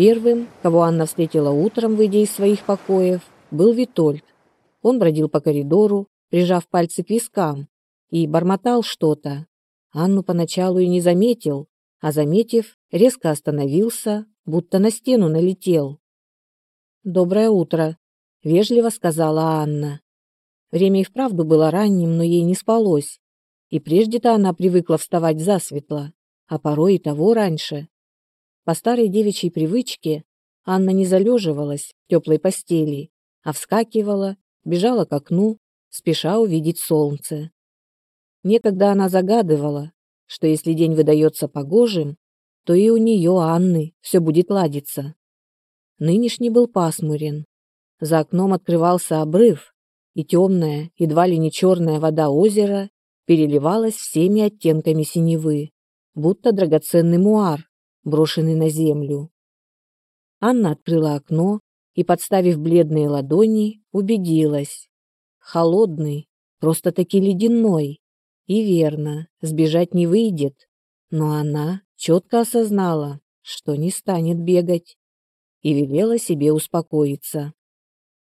Первым, кого Анна встретила утром, выйдя из своих покоев, был Витольд. Он бродил по коридору, прижав пальцы к вискам, и бормотал что-то. Анну поначалу и не заметил, а заметив, резко остановился, будто на стену налетел. «Доброе утро», — вежливо сказала Анна. Время и вправду было ранним, но ей не спалось. И прежде-то она привыкла вставать засветло, а порой и того раньше. По старой девичьей привычке Анна не залеживалась в теплой постели, а вскакивала, бежала к окну, спеша увидеть солнце. Некогда она загадывала, что если день выдается погожим, то и у нее, Анны, все будет ладиться. Нынешний был пасмурен. За окном открывался обрыв, и темная, едва ли не черная вода озера переливалась всеми оттенками синевы, будто драгоценный муар, брошенный на землю. Анна открыла окно и, подставив бледные ладони, убедилась. Холодный, просто-таки ледяной. И верно, сбежать не выйдет. Но она четко осознала, что не станет бегать. И велела себе успокоиться.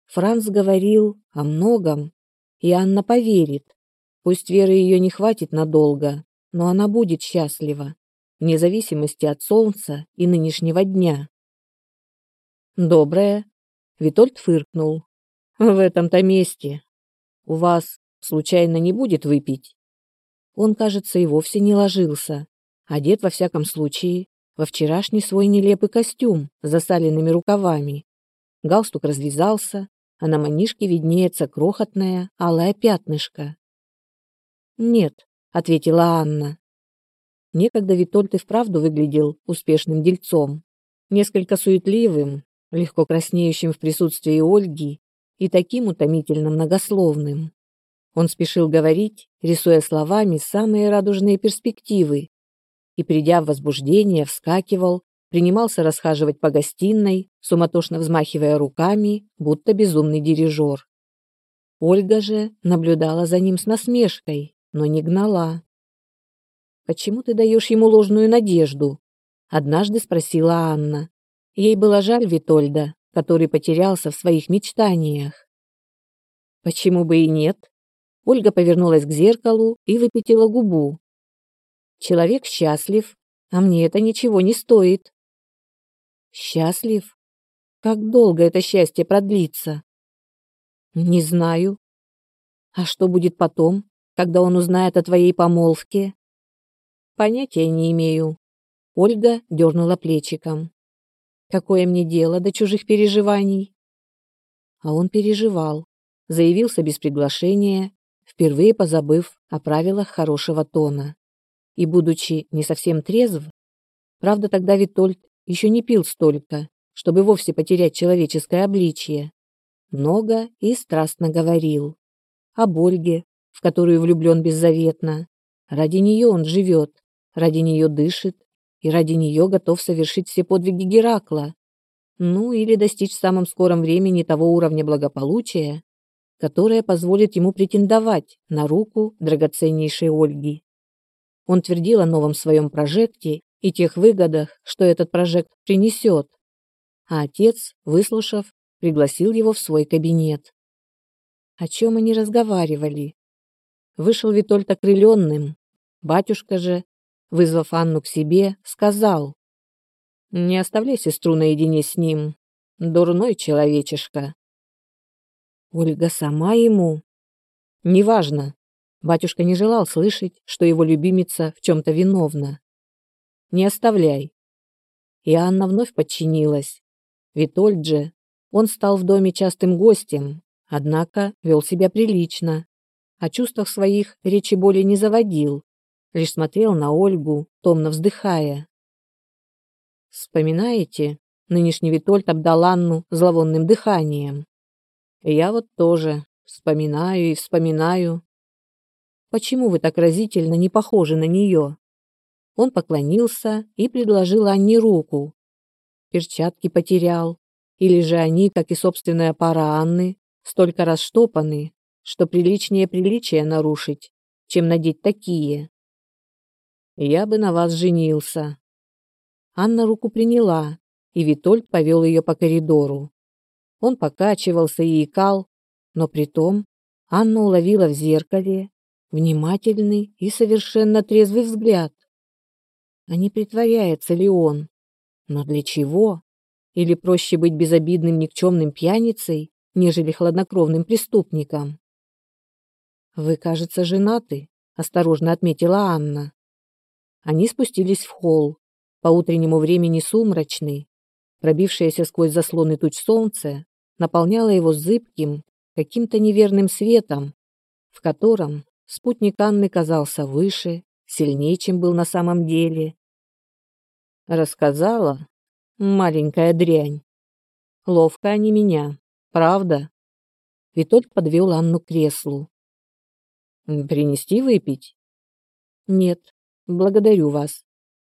Франц говорил о многом, и Анна поверит. Пусть веры ее не хватит надолго, но она будет счастлива вне зависимости от солнца и нынешнего дня. «Доброе», — Витольд фыркнул. «В этом-то месте. У вас, случайно, не будет выпить?» Он, кажется, и вовсе не ложился, одет, во всяком случае, во вчерашний свой нелепый костюм с засаленными рукавами. Галстук развязался, а на манишке виднеется крохотное алое пятнышко. «Нет», — ответила Анна. Некогда Витольд и вправду выглядел успешным дельцом, несколько суетливым, легко краснеющим в присутствии Ольги и таким утомительно многословным. Он спешил говорить, рисуя словами самые радужные перспективы, и, придя в возбуждение, вскакивал, принимался расхаживать по гостиной, суматошно взмахивая руками, будто безумный дирижер. Ольга же наблюдала за ним с насмешкой, но не гнала. Почему ты даешь ему ложную надежду? Однажды спросила Анна. Ей было жаль Витольда, который потерялся в своих мечтаниях. Почему бы и нет? Ольга повернулась к зеркалу и выпятила губу. Человек счастлив, а мне это ничего не стоит. Счастлив? Как долго это счастье продлится? Не знаю. А что будет потом, когда он узнает о твоей помолвке? Понятия не имею. Ольга дернула плечиком. Какое мне дело до чужих переживаний? А он переживал, заявился без приглашения, впервые позабыв о правилах хорошего тона. И будучи не совсем трезв, правда тогда Витольд еще не пил столько, чтобы вовсе потерять человеческое обличие, много и страстно говорил. Об Ольге, в которую влюблен беззаветно. Ради нее он живет, ради нее дышит и ради нее готов совершить все подвиги Геракла, ну или достичь в самом скором времени того уровня благополучия, которое позволит ему претендовать на руку драгоценнейшей Ольги. Он твердил о новом своем прожекте и тех выгодах, что этот прожект принесет, а отец, выслушав, пригласил его в свой кабинет. О чем они разговаривали? Вышел Витольд окрыленным, батюшка же вызвав Анну к себе, сказал, «Не оставляй сестру наедине с ним, дурной человечишка». Ольга сама ему? Неважно. Батюшка не желал слышать, что его любимица в чем-то виновна. «Не оставляй». И Анна вновь подчинилась. Витольд же, он стал в доме частым гостем, однако вел себя прилично. О чувствах своих речи более не заводил, лишь смотрел на Ольгу, томно вздыхая. «Вспоминаете?» Нынешний Витольд обдал Анну зловонным дыханием. «Я вот тоже вспоминаю и вспоминаю. Почему вы так разительно не похожи на нее?» Он поклонился и предложил Анне руку. Перчатки потерял, или же они, как и собственная пара Анны, столько расштопаны, что приличнее приличия нарушить, чем надеть такие. Я бы на вас женился. Анна руку приняла, и Витольд повел ее по коридору. Он покачивался и икал, но при том Анна уловила в зеркале внимательный и совершенно трезвый взгляд. А не притворяется ли он? Но для чего? Или проще быть безобидным никчемным пьяницей, нежели хладнокровным преступником? «Вы, кажется, женаты», — осторожно отметила Анна. Они спустились в холл, по утреннему времени сумрачный. Пробившееся сквозь заслоны туч солнце наполняло его зыбким, каким-то неверным светом, в котором спутник Анны казался выше, сильнее, чем был на самом деле. Рассказала, маленькая дрянь. Ловко они меня, правда? Витольд подвел Анну к креслу. Принести выпить? Нет, благодарю вас.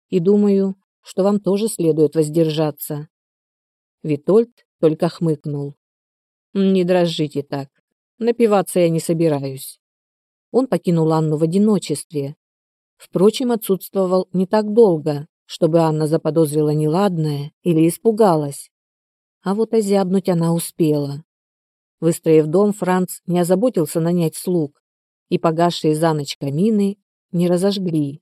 И думаю, что вам тоже следует воздержаться. Витольд только хмыкнул. Не дрожите так. Напиваться я не собираюсь. Он покинул Анну в одиночестве. Впрочем, отсутствовал не так долго, чтобы Анна заподозрила неладное или испугалась. А вот озябнуть она успела. Выстроив дом, Франц не озаботился нанять слуг, и погасшие за ночь камины не разожгли.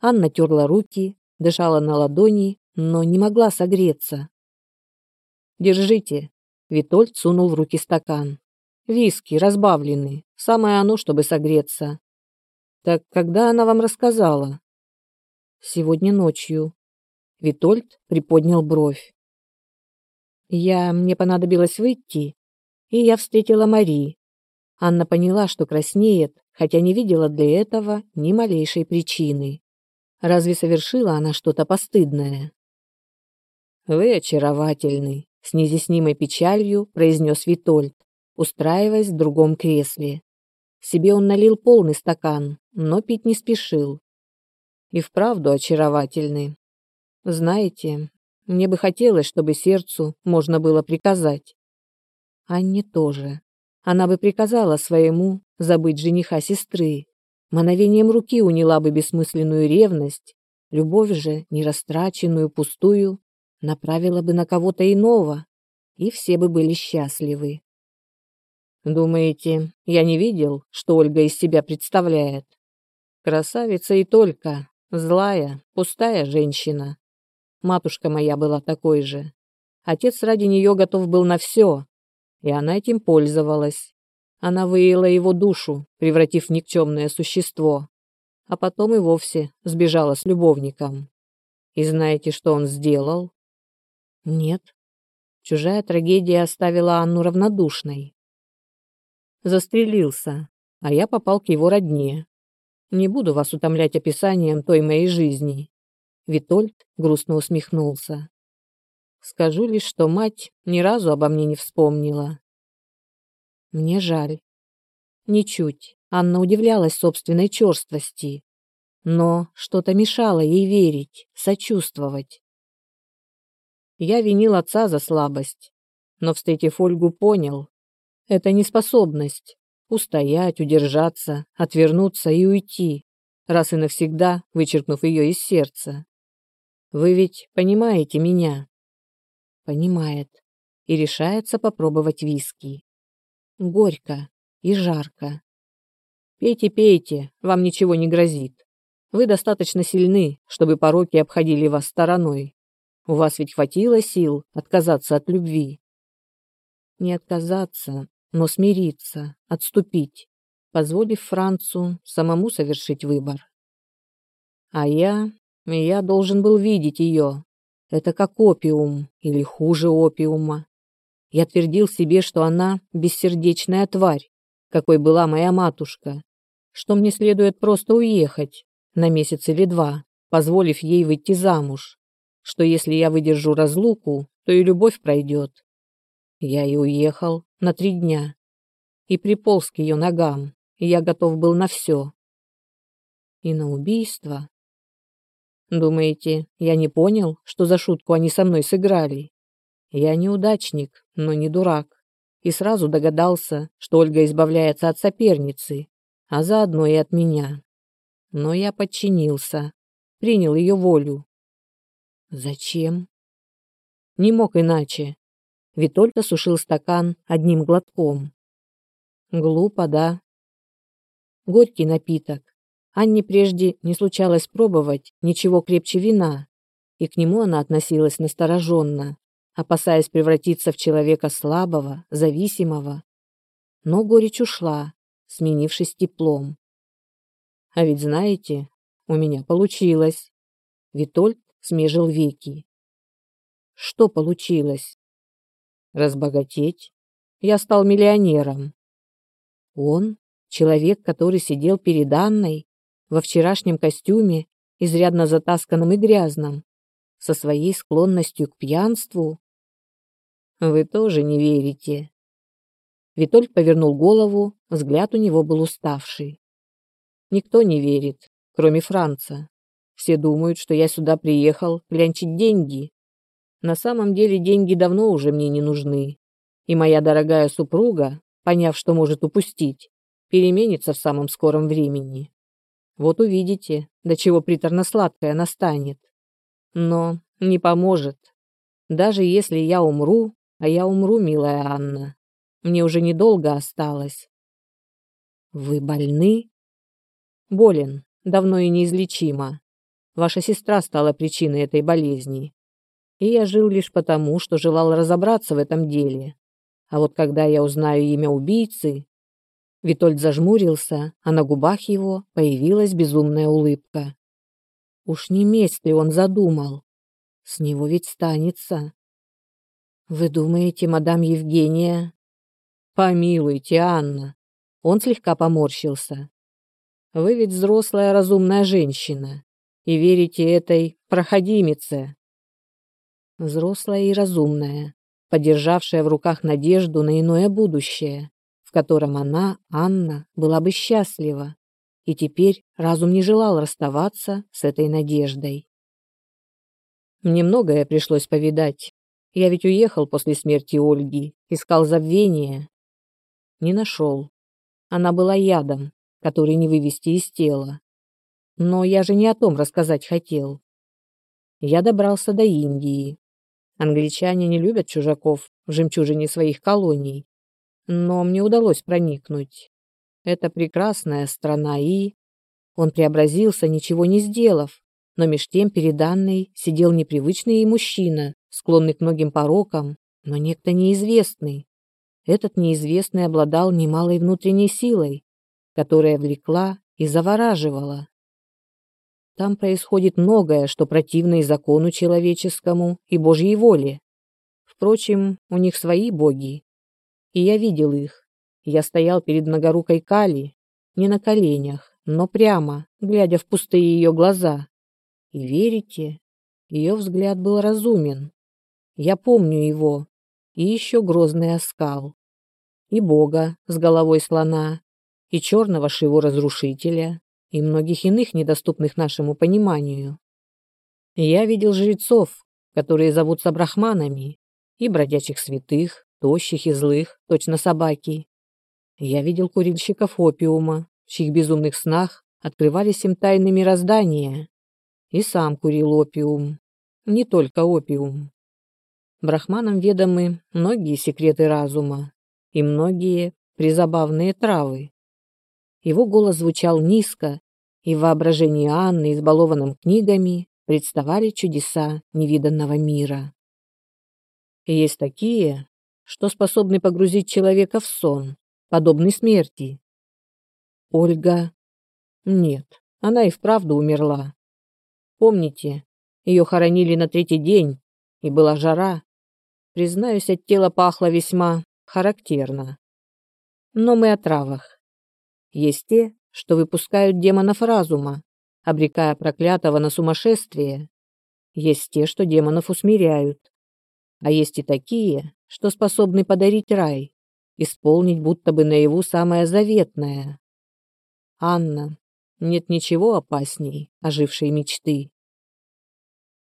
Анна терла руки, дышала на ладони, но не могла согреться. «Держите», — Витольд сунул в руки стакан. «Виски, разбавленный, самое оно, чтобы согреться». «Так когда она вам рассказала?» «Сегодня ночью». Витольд приподнял бровь. «Я... мне понадобилось выйти, и я встретила Мари, Анна поняла, что краснеет, хотя не видела для этого ни малейшей причины. Разве совершила она что-то постыдное? «Вы очаровательный», — с неизъяснимой печалью произнес Витольд, устраиваясь в другом кресле. Себе он налил полный стакан, но пить не спешил. И вправду очаровательный. Знаете, мне бы хотелось, чтобы сердцу можно было приказать. Анне тоже. Она бы приказала своему забыть жениха сестры. Мановением руки уняла бы бессмысленную ревность, любовь же, нерастраченную, пустую, направила бы на кого-то иного, и все бы были счастливы. Думаете, я не видел, что Ольга из себя представляет? Красавица и только, злая, пустая женщина. Матушка моя была такой же. Отец ради нее готов был на все, и она этим пользовалась. Она выила его душу, превратив в никчемное существо, а потом и вовсе сбежала с любовником. И знаете, что он сделал? Нет. Чужая трагедия оставила Анну равнодушной. Застрелился, а я попал к его родне. Не буду вас утомлять описанием той моей жизни. Витольд грустно усмехнулся. Скажу лишь, что мать ни разу обо мне не вспомнила. Мне жаль. Ничуть. Анна удивлялась собственной черствости. Но что-то мешало ей верить, сочувствовать. Я винил отца за слабость, но, встретив Ольгу, понял. Это не способность. Устоять, удержаться, отвернуться и уйти, раз и навсегда вычеркнув ее из сердца. Вы ведь понимаете меня? понимает и решается попробовать виски. Горько и жарко. Пейте, пейте, вам ничего не грозит. Вы достаточно сильны, чтобы пороки обходили вас стороной. У вас ведь хватило сил отказаться от любви. Не отказаться, но смириться, отступить, позволив Францу самому совершить выбор. А я, я должен был видеть ее, это как опиум или хуже опиума. Я твердил себе, что она бессердечная тварь, какой была моя матушка, что мне следует просто уехать на месяц или два, позволив ей выйти замуж, что если я выдержу разлуку, то и любовь пройдет. Я и уехал на три дня и приполз к ее ногам, и я готов был на все. И на убийство, Думаете, я не понял, что за шутку они со мной сыграли? Я неудачник, но не дурак. И сразу догадался, что Ольга избавляется от соперницы, а заодно и от меня. Но я подчинился, принял ее волю. Зачем? Не мог иначе. Витольд осушил стакан одним глотком. Глупо, да? Горький напиток. Анне прежде не случалось пробовать ничего крепче вина, и к нему она относилась настороженно, опасаясь превратиться в человека слабого, зависимого. Но горечь ушла, сменившись теплом. А ведь знаете, у меня получилось. Витольд смежил веки. Что получилось? Разбогатеть. Я стал миллионером. Он, человек, который сидел перед Анной во вчерашнем костюме, изрядно затасканном и грязном, со своей склонностью к пьянству. Вы тоже не верите. Витольд повернул голову, взгляд у него был уставший. Никто не верит, кроме Франца. Все думают, что я сюда приехал клянчить деньги. На самом деле деньги давно уже мне не нужны. И моя дорогая супруга, поняв, что может упустить, переменится в самом скором времени. Вот увидите, до чего приторно-сладкое настанет. Но не поможет. Даже если я умру, а я умру, милая Анна, мне уже недолго осталось. Вы больны? Болен, давно и неизлечимо. Ваша сестра стала причиной этой болезни. И я жил лишь потому, что желал разобраться в этом деле. А вот когда я узнаю имя убийцы... Витольд зажмурился, а на губах его появилась безумная улыбка. Уж не месть ли он задумал? С него ведь станется. Вы думаете, мадам Евгения... Помилуйте, Анна. Он слегка поморщился. Вы ведь взрослая разумная женщина и верите этой проходимице. Взрослая и разумная, подержавшая в руках надежду на иное будущее, в котором она, Анна, была бы счастлива, и теперь разум не желал расставаться с этой надеждой. Мне многое пришлось повидать. Я ведь уехал после смерти Ольги, искал забвения. Не нашел. Она была ядом, который не вывести из тела. Но я же не о том рассказать хотел. Я добрался до Индии. Англичане не любят чужаков в жемчужине своих колоний. Но мне удалось проникнуть. Это прекрасная страна и... Он преобразился, ничего не сделав. Но меж тем перед Анной сидел непривычный ей мужчина, склонный к многим порокам, но некто неизвестный. Этот неизвестный обладал немалой внутренней силой, которая влекла и завораживала. Там происходит многое, что противно и закону человеческому, и Божьей воле. Впрочем, у них свои боги. И я видел их. Я стоял перед многорукой Кали, не на коленях, но прямо, глядя в пустые ее глаза. И верите, ее взгляд был разумен. Я помню его. И еще грозный оскал. И Бога с головой слона, и черного Шиву Разрушителя, и многих иных недоступных нашему пониманию. Я видел жрецов, которые зовутся брахманами, и бродячих святых, тощих и злых, точно собаки. Я видел курильщиков опиума, в чьих безумных снах открывались им тайны мироздания. И сам курил опиум. Не только опиум. Брахманам ведомы многие секреты разума и многие призабавные травы. Его голос звучал низко, и в воображении Анны, избалованном книгами, представали чудеса невиданного мира. И есть такие, что способны погрузить человека в сон, подобный смерти. Ольга... Нет, она и вправду умерла. Помните, ее хоронили на третий день, и была жара. Признаюсь, от тела пахло весьма характерно. Но мы о травах. Есть те, что выпускают демонов разума, обрекая проклятого на сумасшествие. Есть те, что демонов усмиряют. А есть и такие, что способны подарить рай, исполнить будто бы наяву самое заветное. Анна, нет ничего опасней ожившей мечты.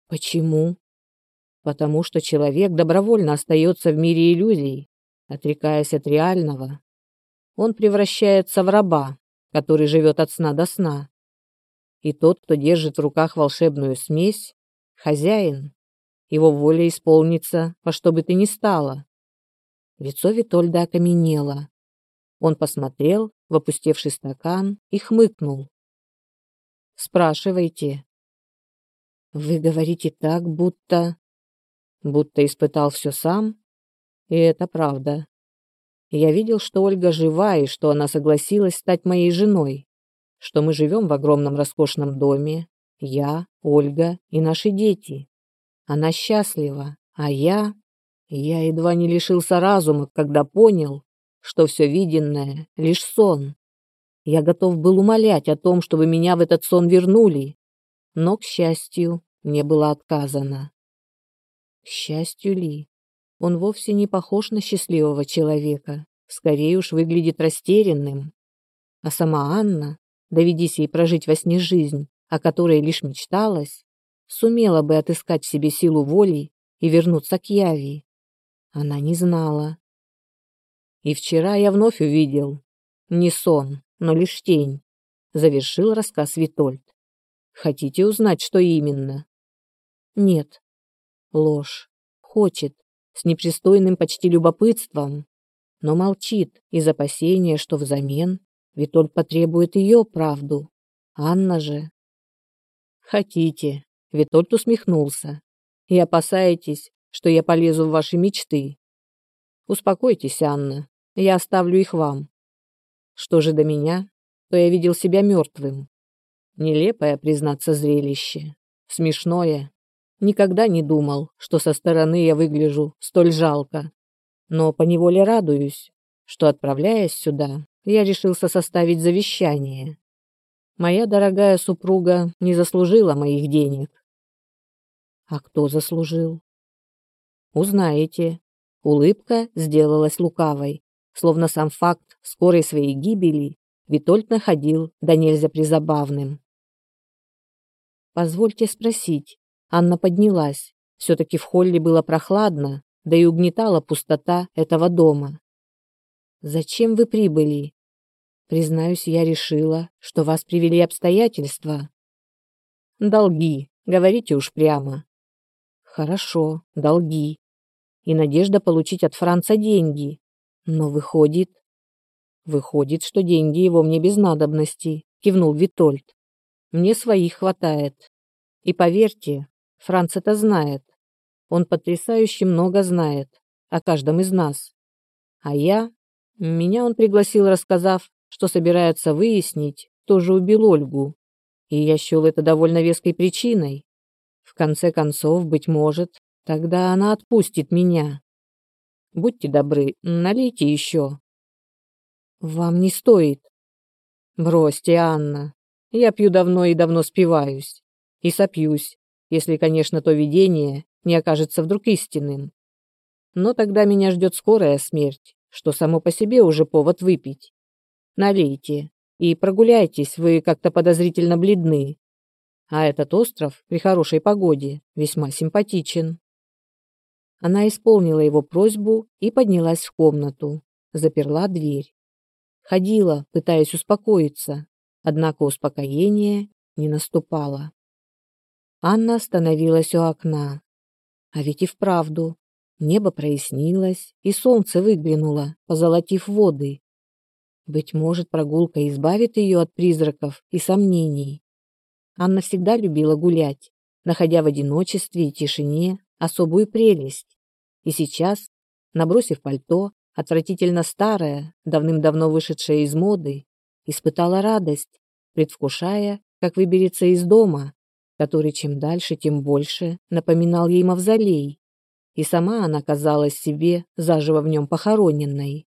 Почему? Потому что человек добровольно остается в мире иллюзий, отрекаясь от реального он превращается в раба, который живет от сна до сна. И тот, кто держит в руках волшебную смесь, хозяин. Его воля исполнится во что бы ты ни стало. Лицо Витольда окаменело. Он посмотрел в опустевший стакан и хмыкнул. «Спрашивайте». «Вы говорите так, будто...» «Будто испытал все сам?» И это правда. Я видел, что Ольга жива и что она согласилась стать моей женой, что мы живем в огромном роскошном доме, я, Ольга и наши дети. Она счастлива, а я... Я едва не лишился разума, когда понял, что все виденное — лишь сон. Я готов был умолять о том, чтобы меня в этот сон вернули, но, к счастью, мне было отказано. К счастью ли? Он вовсе не похож на счастливого человека, скорее уж выглядит растерянным. А сама Анна, доведись ей прожить во сне жизнь, о которой лишь мечталась, сумела бы отыскать в себе силу воли и вернуться к Яви. Она не знала. И вчера я вновь увидел, не сон, но лишь тень, завершил рассказ Витольд. Хотите узнать, что именно? Нет. Ложь. Хочет, с непристойным почти любопытством, но молчит из опасения, что взамен Витольд потребует ее правду. Анна же... Хотите. Витольд усмехнулся. И опасаетесь, что я полезу в ваши мечты. Успокойтесь, Анна, я оставлю их вам. Что же до меня, то я видел себя мертвым. Нелепое, признаться, зрелище. Смешное, Никогда не думал, что со стороны я выгляжу столь жалко. Но поневоле радуюсь, что, отправляясь сюда, я решился составить завещание. Моя дорогая супруга не заслужила моих денег. А кто заслужил? Узнаете. Улыбка сделалась лукавой, словно сам факт скорой своей гибели Витольд находил да нельзя призабавным. Позвольте спросить, Анна поднялась. Все-таки в холле было прохладно, да и угнетала пустота этого дома. «Зачем вы прибыли?» «Признаюсь, я решила, что вас привели обстоятельства». «Долги, говорите уж прямо». «Хорошо, долги. И надежда получить от Франца деньги. Но выходит...» «Выходит, что деньги его мне без надобности», — кивнул Витольд. «Мне своих хватает. И поверьте, Франц это знает. Он потрясающе много знает о каждом из нас. А я... Меня он пригласил, рассказав, что собирается выяснить, кто же убил Ольгу. И я счел это довольно веской причиной. В конце концов, быть может, тогда она отпустит меня. Будьте добры, налейте еще. Вам не стоит. Бросьте, Анна. Я пью давно и давно спиваюсь. И сопьюсь, если, конечно, то видение не окажется вдруг истинным. Но тогда меня ждет скорая смерть, что само по себе уже повод выпить. Налейте и прогуляйтесь, вы как-то подозрительно бледны. А этот остров при хорошей погоде весьма симпатичен. Она исполнила его просьбу и поднялась в комнату, заперла дверь. Ходила, пытаясь успокоиться, однако успокоение не наступало. Анна остановилась у окна. А ведь и вправду. Небо прояснилось, и солнце выглянуло, позолотив воды. Быть может, прогулка избавит ее от призраков и сомнений. Анна всегда любила гулять, находя в одиночестве и тишине особую прелесть. И сейчас, набросив пальто, отвратительно старое, давным-давно вышедшее из моды, испытала радость, предвкушая, как выберется из дома, который чем дальше, тем больше напоминал ей мавзолей, и сама она казалась себе заживо в нем похороненной.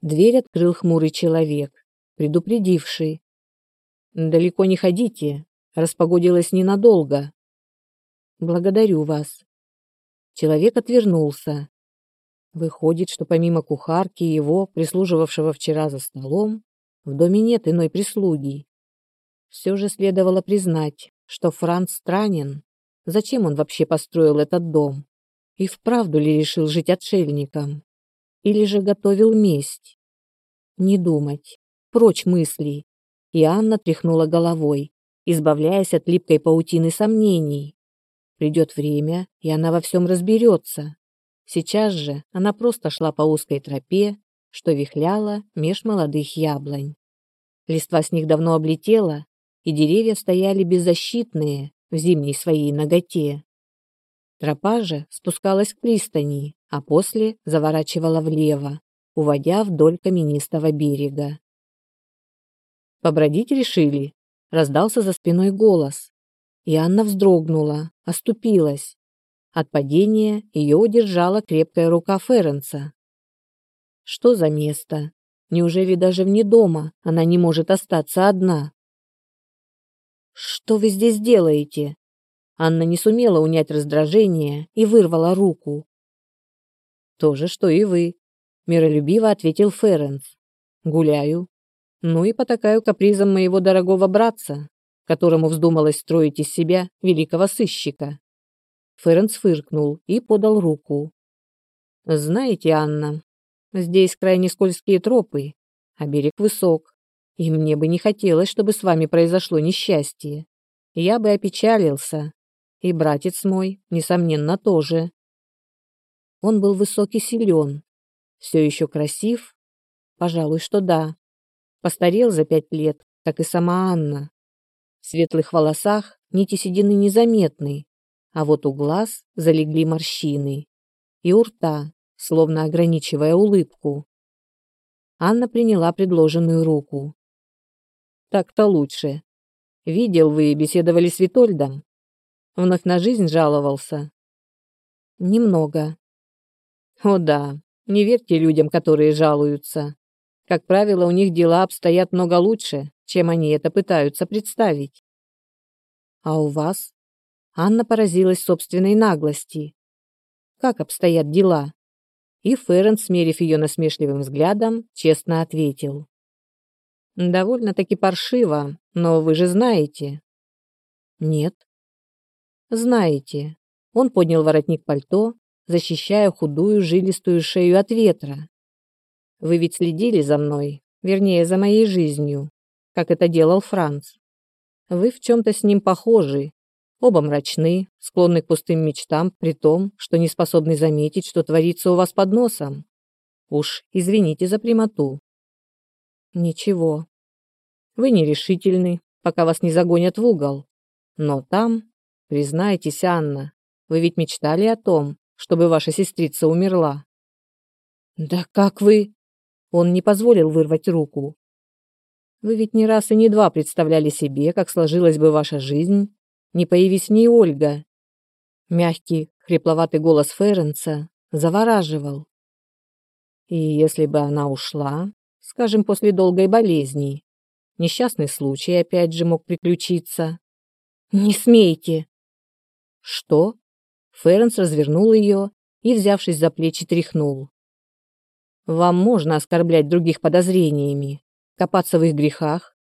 Дверь открыл хмурый человек, предупредивший. «Далеко не ходите, распогодилось ненадолго». «Благодарю вас». Человек отвернулся. Выходит, что помимо кухарки его, прислуживавшего вчера за столом, в доме нет иной прислуги. Все же следовало признать, что Франц странен. Зачем он вообще построил этот дом? И вправду ли решил жить отшельником? Или же готовил месть? Не думать. Прочь мысли. И Анна тряхнула головой, избавляясь от липкой паутины сомнений. Придет время, и она во всем разберется. Сейчас же она просто шла по узкой тропе, что вихляла меж молодых яблонь. Листва с них давно облетела, и деревья стояли беззащитные в зимней своей ноготе. Тропа же спускалась к пристани, а после заворачивала влево, уводя вдоль каменистого берега. «Побродить решили?» — раздался за спиной голос. И Анна вздрогнула, оступилась. От падения ее удержала крепкая рука Ференца. Что за место? Неужели даже вне дома она не может остаться одна? «Что вы здесь делаете?» Анна не сумела унять раздражение и вырвала руку. «То же, что и вы», — миролюбиво ответил Ференц. «Гуляю. Ну и потакаю капризом моего дорогого братца, которому вздумалось строить из себя великого сыщика. Ференс фыркнул и подал руку. «Знаете, Анна, здесь крайне скользкие тропы, а берег высок, и мне бы не хотелось, чтобы с вами произошло несчастье. Я бы опечалился, и братец мой, несомненно, тоже». Он был высок и силен, все еще красив, пожалуй, что да. Постарел за пять лет, как и сама Анна. В светлых волосах нити седины незаметны, а вот у глаз залегли морщины. И у рта, словно ограничивая улыбку. Анна приняла предложенную руку. «Так-то лучше. Видел вы, беседовали с Витольдом. Вновь на жизнь жаловался?» «Немного». «О да, не верьте людям, которые жалуются. Как правило, у них дела обстоят много лучше, чем они это пытаются представить. А у вас? Анна поразилась собственной наглости. Как обстоят дела? И Феррен, смерив ее насмешливым взглядом, честно ответил. Довольно-таки паршиво, но вы же знаете. Нет. Знаете. Он поднял воротник пальто, защищая худую жилистую шею от ветра. Вы ведь следили за мной, вернее, за моей жизнью как это делал Франц. Вы в чем-то с ним похожи. Оба мрачны, склонны к пустым мечтам, при том, что не способны заметить, что творится у вас под носом. Уж извините за прямоту. Ничего. Вы нерешительны, пока вас не загонят в угол. Но там, признайтесь, Анна, вы ведь мечтали о том, чтобы ваша сестрица умерла. Да как вы? Он не позволил вырвать руку, вы ведь не раз и не два представляли себе, как сложилась бы ваша жизнь, не появись в ней Ольга. Мягкий, хрипловатый голос Ференца завораживал. И если бы она ушла, скажем, после долгой болезни, несчастный случай опять же мог приключиться. «Не смейте!» «Что?» Ференс развернул ее и, взявшись за плечи, тряхнул. «Вам можно оскорблять других подозрениями, копаться в их грехах,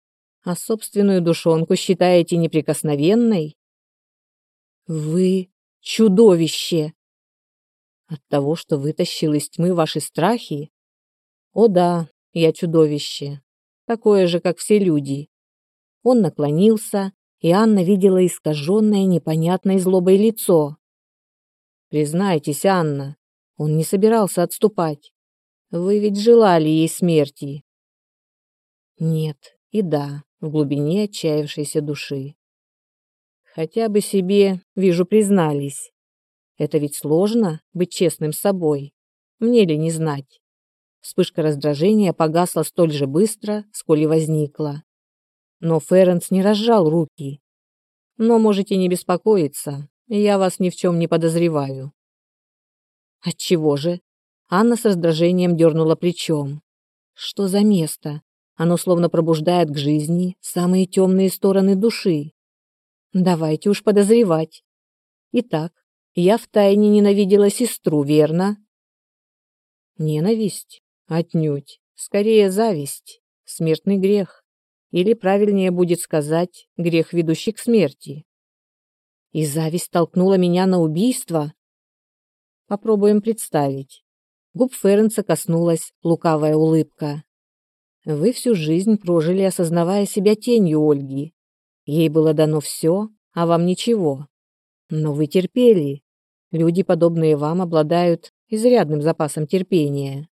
а собственную душонку считаете неприкосновенной? Вы чудовище! От того, что вытащил из тьмы ваши страхи? О да, я чудовище, такое же, как все люди. Он наклонился, и Анна видела искаженное непонятной злобой лицо. Признайтесь, Анна, он не собирался отступать. Вы ведь желали ей смерти. Нет и да, в глубине отчаявшейся души. Хотя бы себе, вижу, признались. Это ведь сложно, быть честным с собой. Мне ли не знать? Вспышка раздражения погасла столь же быстро, сколь и возникла. Но Ференс не разжал руки. Но можете не беспокоиться, я вас ни в чем не подозреваю. Отчего же? Анна с раздражением дернула плечом. Что за место? Оно словно пробуждает к жизни самые темные стороны души. Давайте уж подозревать. Итак, я втайне ненавидела сестру, верно? Ненависть? Отнюдь. Скорее зависть. Смертный грех. Или правильнее будет сказать, грех, ведущий к смерти. И зависть толкнула меня на убийство? Попробуем представить. Губ Ференца коснулась лукавая улыбка. Вы всю жизнь прожили, осознавая себя тенью Ольги. Ей было дано все, а вам ничего. Но вы терпели. Люди, подобные вам, обладают изрядным запасом терпения.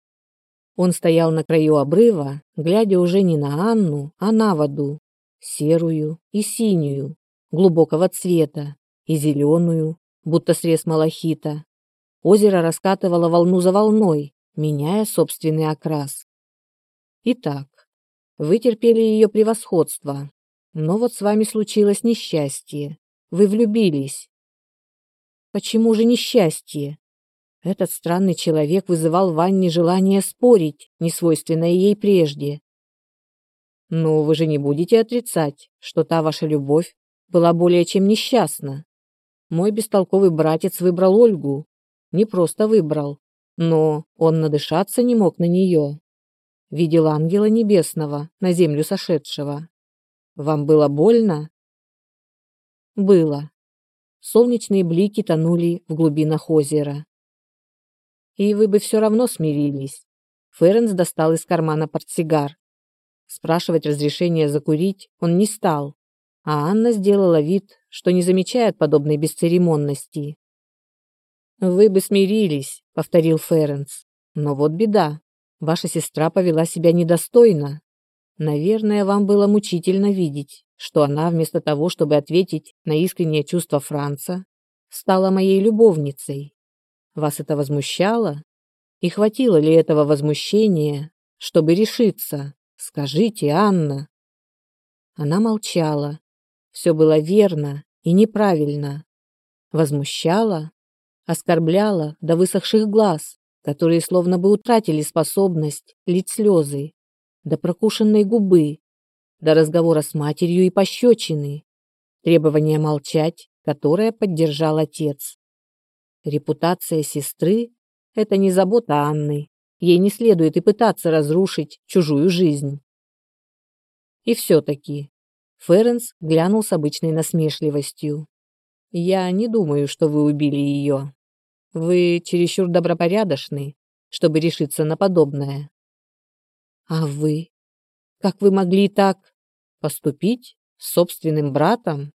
Он стоял на краю обрыва, глядя уже не на Анну, а на воду, серую и синюю, глубокого цвета, и зеленую, будто срез малахита. Озеро раскатывало волну за волной, меняя собственный окрас. Итак, вы терпели ее превосходство, но вот с вами случилось несчастье. Вы влюбились. Почему же несчастье? Этот странный человек вызывал в Анне желание спорить, несвойственное ей прежде. Но вы же не будете отрицать, что та ваша любовь была более чем несчастна. Мой бестолковый братец выбрал Ольгу. Не просто выбрал, но он надышаться не мог на нее. Видел ангела небесного, на землю сошедшего. Вам было больно? Было. Солнечные блики тонули в глубинах озера. И вы бы все равно смирились. Ференс достал из кармана портсигар. Спрашивать разрешения закурить он не стал, а Анна сделала вид, что не замечает подобной бесцеремонности. «Вы бы смирились», — повторил Ференс. «Но вот беда. Ваша сестра повела себя недостойно. Наверное, вам было мучительно видеть, что она, вместо того, чтобы ответить на искреннее чувство Франца, стала моей любовницей. Вас это возмущало? И хватило ли этого возмущения, чтобы решиться? Скажите, Анна». Она молчала, все было верно и неправильно. Возмущало, оскорбляло до высохших глаз, которые словно бы утратили способность лить слезы, до прокушенной губы, до разговора с матерью и пощечины, требование молчать, которое поддержал отец. Репутация сестры – это не забота Анны, ей не следует и пытаться разрушить чужую жизнь. И все-таки Ференс глянул с обычной насмешливостью. «Я не думаю, что вы убили ее. Вы чересчур добропорядочны, чтобы решиться на подобное». «А вы? Как вы могли так поступить с собственным братом?»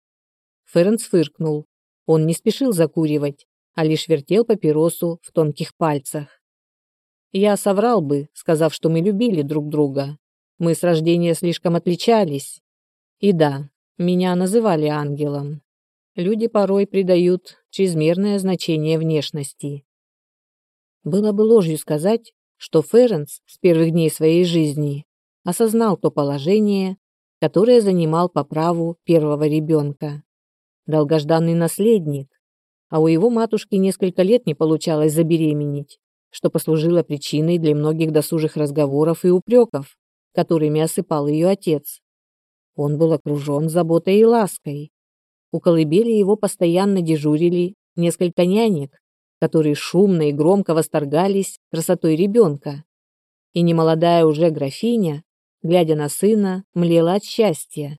Ференс фыркнул. Он не спешил закуривать, а лишь вертел папиросу в тонких пальцах. «Я соврал бы, сказав, что мы любили друг друга. Мы с рождения слишком отличались, и да, меня называли ангелом. Люди порой придают чрезмерное значение внешности. Было бы ложью сказать, что Ференс с первых дней своей жизни осознал то положение, которое занимал по праву первого ребенка. Долгожданный наследник, а у его матушки несколько лет не получалось забеременеть, что послужило причиной для многих досужих разговоров и упреков, которыми осыпал ее отец. Он был окружен заботой и лаской. У колыбели его постоянно дежурили несколько нянек, которые шумно и громко восторгались красотой ребенка. И немолодая уже графиня, глядя на сына, млела от счастья.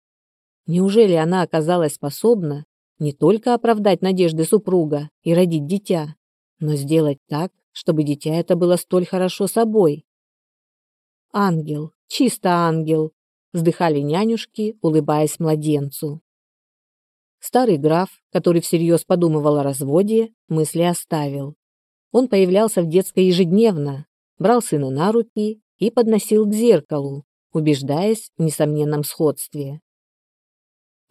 Неужели она оказалась способна не только оправдать надежды супруга и родить дитя, но сделать так, чтобы дитя это было столь хорошо собой? Ангел, чисто ангел, вздыхали нянюшки, улыбаясь младенцу. Старый граф, который всерьез подумывал о разводе, мысли оставил. Он появлялся в детской ежедневно, брал сына на руки и подносил к зеркалу, убеждаясь в несомненном сходстве.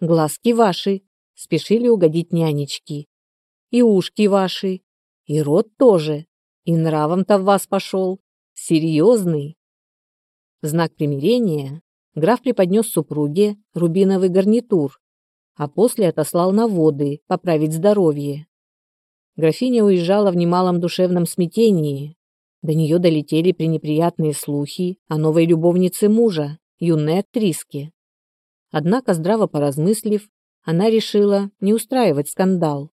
«Глазки ваши!» — спешили угодить нянечки. «И ушки ваши, и рот тоже, и нравом-то в вас пошел, серьезный!» В знак примирения граф преподнес супруге рубиновый гарнитур, а после отослал на воды поправить здоровье. Графиня уезжала в немалом душевном смятении. До нее долетели пренеприятные слухи о новой любовнице мужа, юной актриске. Однако, здраво поразмыслив, она решила не устраивать скандал,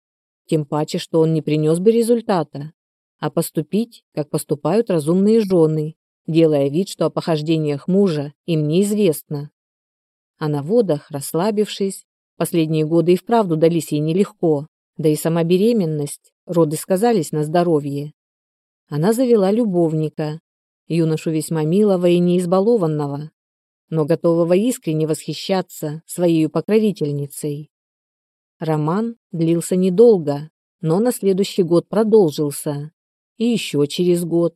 тем паче, что он не принес бы результата, а поступить, как поступают разумные жены, делая вид, что о похождениях мужа им неизвестно. А на водах, расслабившись, последние годы и вправду дались ей нелегко, да и сама беременность, роды сказались на здоровье. Она завела любовника, юношу весьма милого и неизбалованного, но готового искренне восхищаться своей покровительницей. Роман длился недолго, но на следующий год продолжился. И еще через год.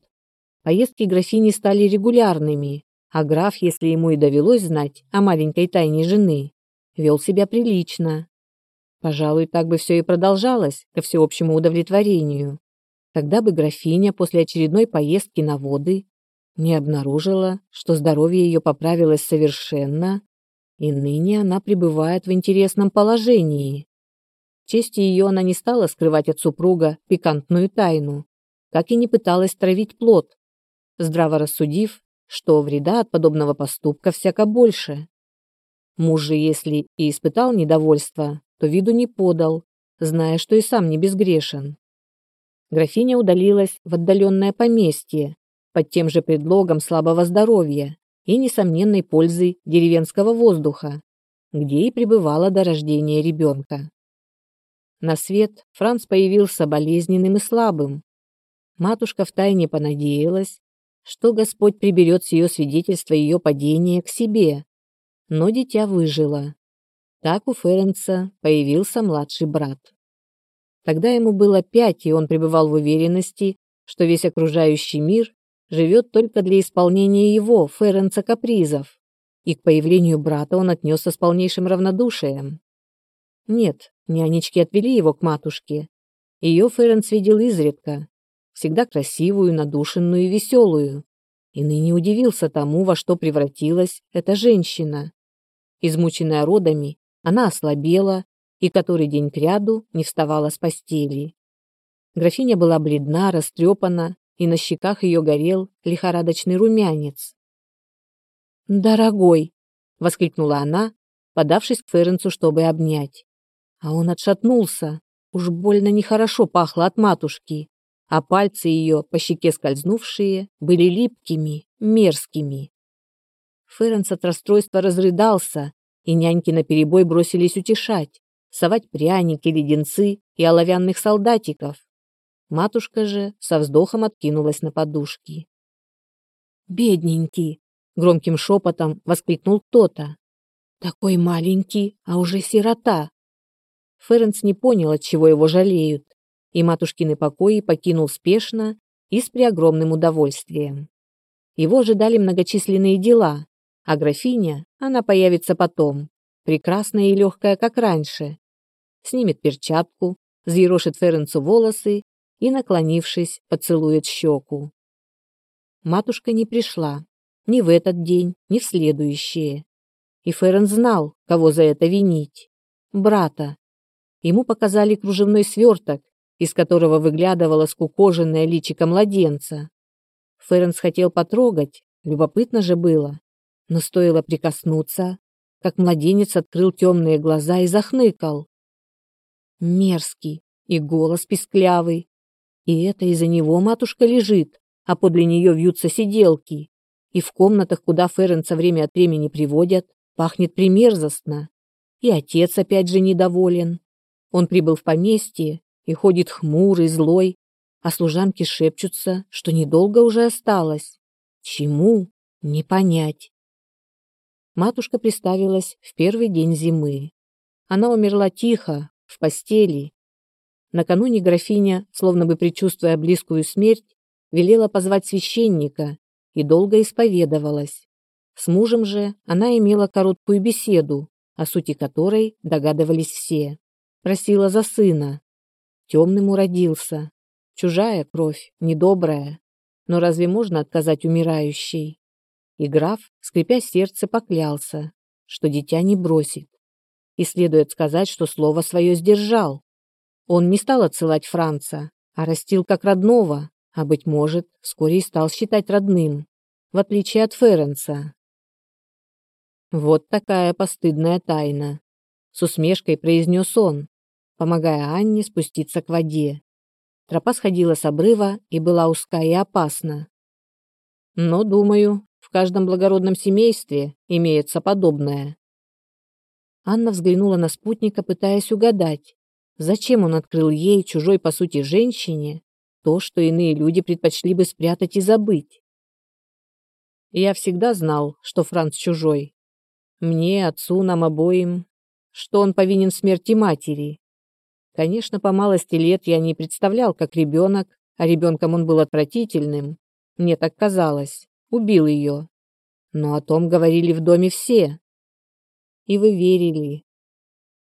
Поездки графини стали регулярными, а граф, если ему и довелось знать о маленькой тайне жены, вел себя прилично. Пожалуй, так бы все и продолжалось, ко всеобщему удовлетворению. Тогда бы графиня после очередной поездки на воды не обнаружила, что здоровье ее поправилось совершенно, и ныне она пребывает в интересном положении. Чести ее она не стала скрывать от супруга пикантную тайну, как и не пыталась травить плод, здраво рассудив, что вреда от подобного поступка всяко больше. Муж же, если и испытал недовольство, то виду не подал, зная, что и сам не безгрешен. Графиня удалилась в отдаленное поместье под тем же предлогом слабого здоровья и несомненной пользы деревенского воздуха, где и пребывала до рождения ребенка. На свет Франц появился болезненным и слабым. Матушка втайне понадеялась, что Господь приберет с ее свидетельства ее падения к себе. Но дитя выжило. Так у Ференца появился младший брат. Тогда ему было пять, и он пребывал в уверенности, что весь окружающий мир живет только для исполнения его, Ференца, капризов, и к появлению брата он отнесся с полнейшим равнодушием. Нет, нянечки отвели его к матушке. Ее Ференц видел изредка, всегда красивую, надушенную и веселую. И ныне удивился тому, во что превратилась эта женщина. Измученная родами, она ослабела и который день кряду не вставала с постели. Графиня была бледна, растрепана, и на щеках ее горел лихорадочный румянец. «Дорогой!» — воскликнула она, подавшись к Ференцу, чтобы обнять. А он отшатнулся. Уж больно нехорошо пахло от матушки а пальцы ее, по щеке скользнувшие, были липкими, мерзкими. Ференс от расстройства разрыдался, и няньки наперебой бросились утешать, совать пряники, леденцы и оловянных солдатиков. Матушка же со вздохом откинулась на подушки. «Бедненький!» — громким шепотом воскликнул кто-то. «Такой маленький, а уже сирота!» Ференс не понял, от чего его жалеют и матушкины покои покинул спешно и с преогромным удовольствием. Его ожидали многочисленные дела, а графиня, она появится потом, прекрасная и легкая, как раньше. Снимет перчатку, взъерошит Ференцу волосы и, наклонившись, поцелует щеку. Матушка не пришла ни в этот день, ни в следующие. И Ферен знал, кого за это винить. Брата. Ему показали кружевной сверток, из которого выглядывало скукоженное личико младенца. Ференс хотел потрогать, любопытно же было, но стоило прикоснуться, как младенец открыл темные глаза и захныкал. Мерзкий и голос писклявый. И это из-за него матушка лежит, а подле нее вьются сиделки. И в комнатах, куда Ференца время от времени приводят, пахнет примерзостно. И отец опять же недоволен. Он прибыл в поместье и ходит хмурый, злой, а служанки шепчутся, что недолго уже осталось. Чему? Не понять. Матушка приставилась в первый день зимы. Она умерла тихо, в постели. Накануне графиня, словно бы предчувствуя близкую смерть, велела позвать священника и долго исповедовалась. С мужем же она имела короткую беседу, о сути которой догадывались все. Просила за сына, темным уродился. Чужая кровь, недобрая. Но разве можно отказать умирающей? И граф, скрипя сердце, поклялся, что дитя не бросит. И следует сказать, что слово свое сдержал. Он не стал отсылать Франца, а растил как родного, а, быть может, вскоре стал считать родным, в отличие от Ференца. Вот такая постыдная тайна. С усмешкой произнес он, помогая Анне спуститься к воде. Тропа сходила с обрыва и была узка и опасна. Но, думаю, в каждом благородном семействе имеется подобное. Анна взглянула на спутника, пытаясь угадать, зачем он открыл ей, чужой по сути женщине, то, что иные люди предпочли бы спрятать и забыть. Я всегда знал, что Франц чужой. Мне, отцу, нам обоим что он повинен в смерти матери. Конечно, по малости лет я не представлял, как ребенок, а ребенком он был отвратительным. Мне так казалось. Убил ее. Но о том говорили в доме все. И вы верили.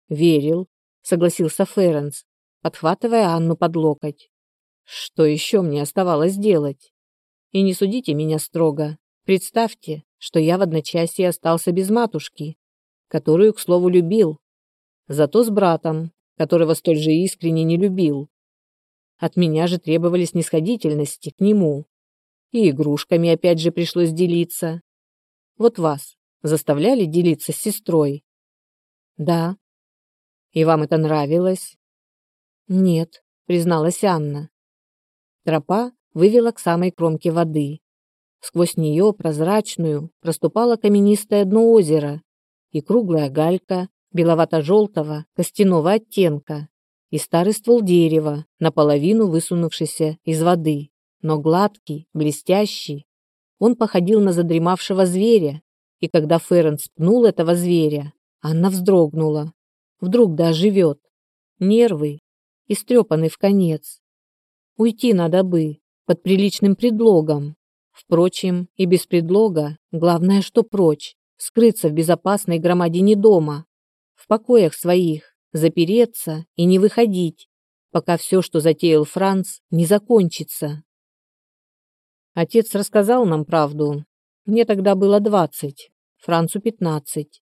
Верил, согласился Ференс, подхватывая Анну под локоть. Что еще мне оставалось делать? И не судите меня строго. Представьте, что я в одночасье остался без матушки, которую, к слову, любил, зато с братом, которого столь же искренне не любил. От меня же требовали снисходительности к нему. И игрушками опять же пришлось делиться. Вот вас заставляли делиться с сестрой? Да. И вам это нравилось? Нет, призналась Анна. Тропа вывела к самой кромке воды. Сквозь нее, прозрачную, проступало каменистое дно озера и круглая галька, беловато-желтого костяного оттенка и старый ствол дерева, наполовину высунувшийся из воды, но гладкий, блестящий. Он походил на задремавшего зверя, и когда Ференс пнул этого зверя, Анна вздрогнула. Вдруг да оживет. Нервы, истрепанный в конец. Уйти надо бы, под приличным предлогом. Впрочем, и без предлога, главное, что прочь, скрыться в безопасной громадине дома, в покоях своих, запереться и не выходить, пока все, что затеял Франц, не закончится. Отец рассказал нам правду. Мне тогда было двадцать, Францу пятнадцать.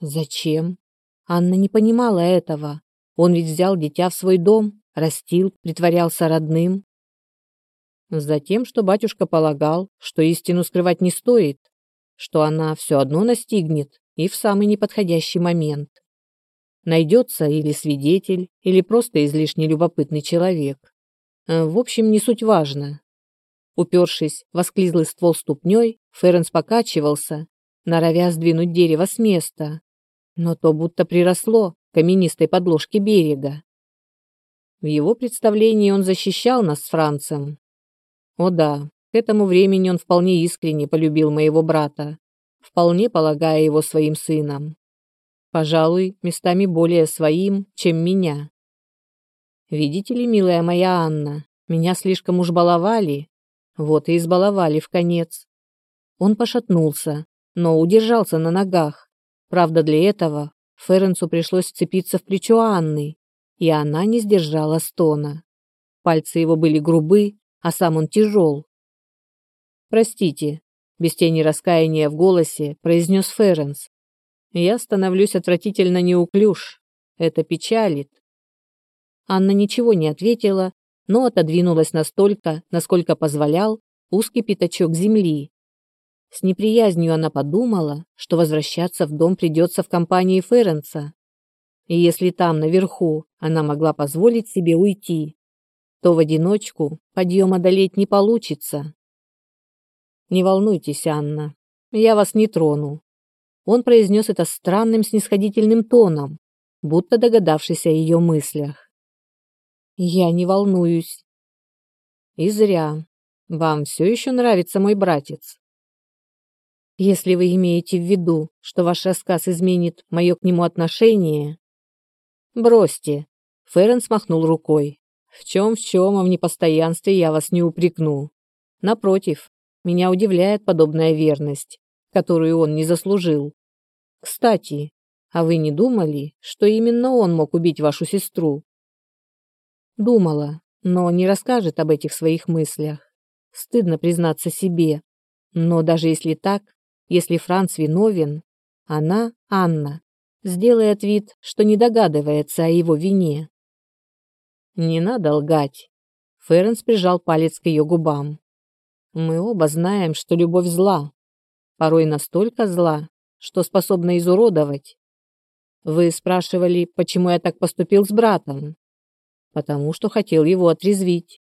Зачем? Анна не понимала этого. Он ведь взял дитя в свой дом, растил, притворялся родным. Затем, что батюшка полагал, что истину скрывать не стоит, что она все одно настигнет, и в самый неподходящий момент. Найдется или свидетель, или просто излишне любопытный человек. Э, в общем, не суть важно. Упершись в осклизлый ствол ступней, Ференс покачивался, норовя сдвинуть дерево с места. Но то будто приросло к каменистой подложке берега. В его представлении он защищал нас с Францем. О да, к этому времени он вполне искренне полюбил моего брата вполне полагая его своим сыном. Пожалуй, местами более своим, чем меня. Видите ли, милая моя Анна, меня слишком уж баловали. Вот и избаловали в конец. Он пошатнулся, но удержался на ногах. Правда, для этого Ференцу пришлось вцепиться в плечо Анны, и она не сдержала стона. Пальцы его были грубы, а сам он тяжел. «Простите, без тени раскаяния в голосе произнес Ференс. Я становлюсь отвратительно неуклюж. Это печалит. Анна ничего не ответила, но отодвинулась настолько, насколько позволял узкий пятачок земли. С неприязнью она подумала, что возвращаться в дом придется в компании Ференса. И если там, наверху, она могла позволить себе уйти, то в одиночку подъем одолеть не получится. Не волнуйтесь, Анна, я вас не трону. Он произнес это странным снисходительным тоном, будто догадавшись о ее мыслях. Я не волнуюсь. И зря. Вам все еще нравится мой братец. Если вы имеете в виду, что ваш рассказ изменит мое к нему отношение... Бросьте. Ферен смахнул рукой. В чем в чем, а в непостоянстве я вас не упрекну. Напротив, меня удивляет подобная верность, которую он не заслужил. Кстати, а вы не думали, что именно он мог убить вашу сестру? Думала, но не расскажет об этих своих мыслях. Стыдно признаться себе. Но даже если так, если Франц виновен, она, Анна, сделает вид, что не догадывается о его вине. Не надо лгать. Ференс прижал палец к ее губам. Мы оба знаем, что любовь зла, порой настолько зла, что способна изуродовать. Вы спрашивали, почему я так поступил с братом? Потому что хотел его отрезвить.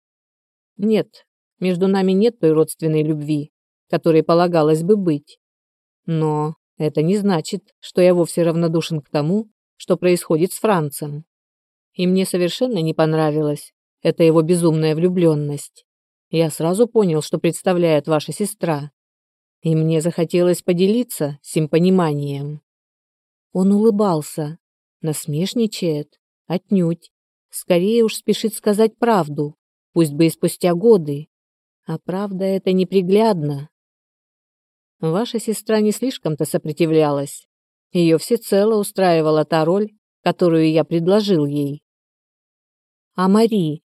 Нет, между нами нет той родственной любви, которой полагалось бы быть. Но это не значит, что я вовсе равнодушен к тому, что происходит с Францем. И мне совершенно не понравилась эта его безумная влюбленность. Я сразу понял, что представляет ваша сестра. И мне захотелось поделиться с сим пониманием. Он улыбался. Насмешничает? Отнюдь. Скорее уж спешит сказать правду, пусть бы и спустя годы. А правда это неприглядно. Ваша сестра не слишком-то сопротивлялась. Ее всецело устраивала та роль, которую я предложил ей. А Мари?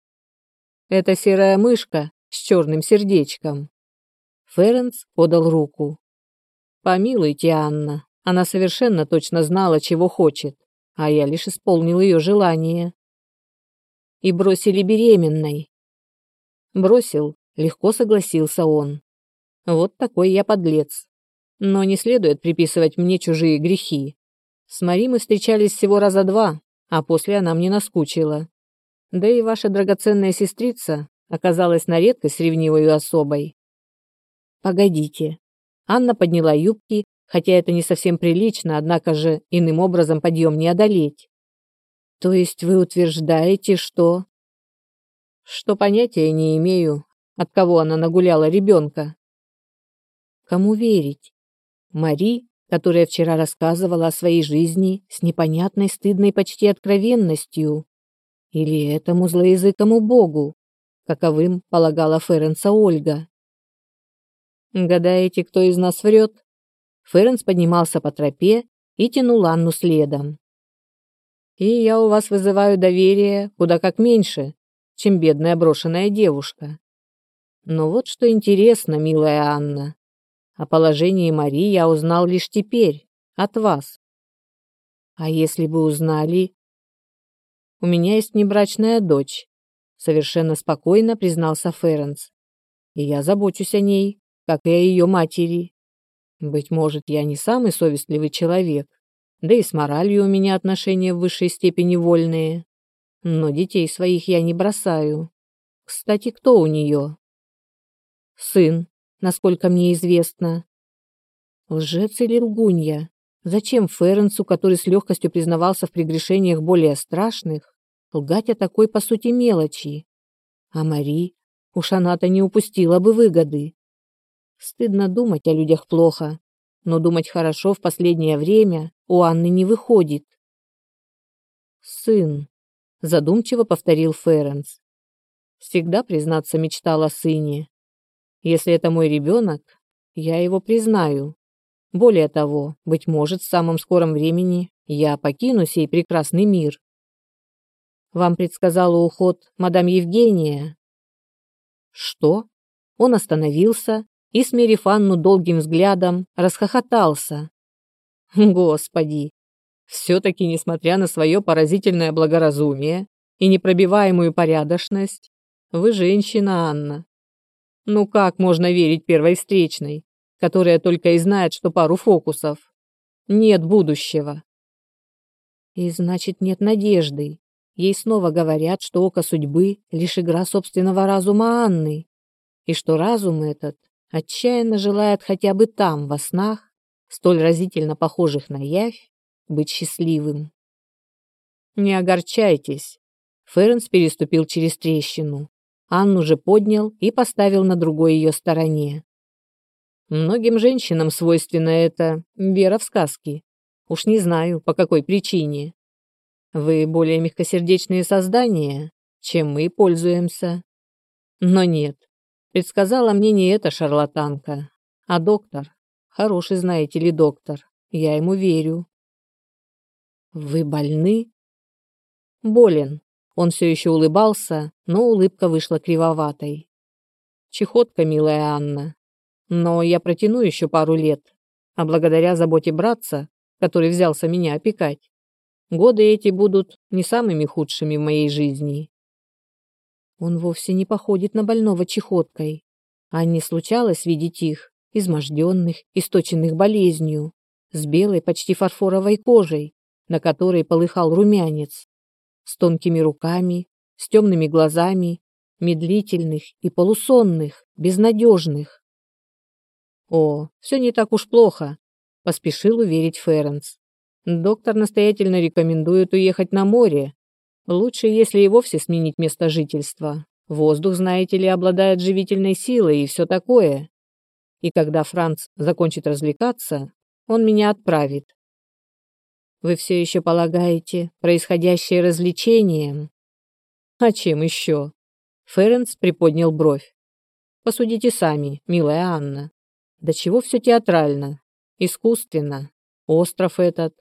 Это серая мышка с черным сердечком. Ференс подал руку. Помилуйте, Анна, она совершенно точно знала, чего хочет, а я лишь исполнил ее желание. И бросили беременной. Бросил, легко согласился он. Вот такой я подлец. Но не следует приписывать мне чужие грехи. С Мари мы встречались всего раза два, а после она мне наскучила. Да и ваша драгоценная сестрица оказалась на редкость ревнивой особой. Погодите. Анна подняла юбки, хотя это не совсем прилично, однако же иным образом подъем не одолеть. То есть вы утверждаете, что... Что понятия не имею, от кого она нагуляла ребенка. Кому верить? Мари которая вчера рассказывала о своей жизни с непонятной, стыдной почти откровенностью. Или этому злоязыкому богу, каковым полагала Ференса Ольга. «Гадаете, кто из нас врет?» Ференс поднимался по тропе и тянул Анну следом. «И я у вас вызываю доверие куда как меньше, чем бедная брошенная девушка. Но вот что интересно, милая Анна. О положении Марии я узнал лишь теперь, от вас. А если бы узнали... У меня есть небрачная дочь, совершенно спокойно признался Ференс. И я забочусь о ней, как и о ее матери. Быть может, я не самый совестливый человек, да и с моралью у меня отношения в высшей степени вольные. Но детей своих я не бросаю. Кстати, кто у нее? Сын, насколько мне известно. Лжец или лгунья? Зачем Ференсу, который с легкостью признавался в прегрешениях более страшных, лгать о такой, по сути, мелочи? А Мари? Уж она-то не упустила бы выгоды. Стыдно думать о людях плохо, но думать хорошо в последнее время у Анны не выходит. «Сын», — задумчиво повторил Ференс. Всегда, признаться, мечтал о сыне. Если это мой ребенок, я его признаю. Более того, быть может, в самом скором времени я покину сей прекрасный мир. Вам предсказала уход мадам Евгения. Что? Он остановился и, смерив Анну долгим взглядом, расхохотался. Господи! Все-таки, несмотря на свое поразительное благоразумие и непробиваемую порядочность, вы женщина, Анна, ну как можно верить первой встречной, которая только и знает, что пару фокусов? Нет будущего. И значит, нет надежды. Ей снова говорят, что око судьбы — лишь игра собственного разума Анны, и что разум этот отчаянно желает хотя бы там, во снах, столь разительно похожих на явь, быть счастливым. Не огорчайтесь. Ференс переступил через трещину. Анну же поднял и поставил на другой ее стороне. Многим женщинам свойственно это вера в сказки. Уж не знаю, по какой причине. Вы более мягкосердечные создания, чем мы пользуемся. Но нет, предсказала мне не эта шарлатанка, а доктор. Хороший, знаете ли, доктор. Я ему верю. Вы больны? Болен, он все еще улыбался, но улыбка вышла кривоватой. Чехотка, милая Анна. Но я протяну еще пару лет. А благодаря заботе братца, который взялся меня опекать, годы эти будут не самыми худшими в моей жизни. Он вовсе не походит на больного чехоткой. А не случалось видеть их, изможденных, источенных болезнью, с белой, почти фарфоровой кожей, на которой полыхал румянец с тонкими руками, с темными глазами, медлительных и полусонных, безнадежных. «О, все не так уж плохо», — поспешил уверить Ференс. «Доктор настоятельно рекомендует уехать на море. Лучше, если и вовсе сменить место жительства. Воздух, знаете ли, обладает живительной силой и все такое. И когда Франц закончит развлекаться, он меня отправит. Вы все еще полагаете происходящее развлечением? А чем еще? Ференс приподнял бровь. Посудите сами, милая Анна. До чего все театрально, искусственно. Остров этот,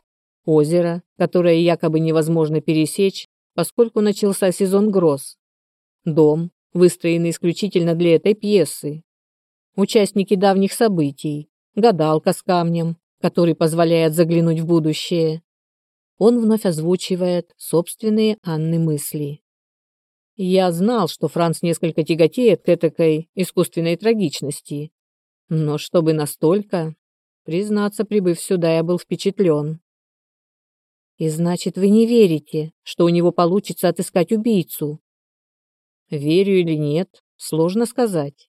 озеро, которое якобы невозможно пересечь, поскольку начался сезон гроз. Дом, выстроенный исключительно для этой пьесы. Участники давних событий, гадалка с камнем, который позволяет заглянуть в будущее. Он вновь озвучивает собственные Анны мысли. Я знал, что Франц несколько тяготеет к этакой искусственной трагичности. Но чтобы настолько, признаться, прибыв сюда, я был впечатлен. И значит, вы не верите, что у него получится отыскать убийцу? Верю или нет, сложно сказать.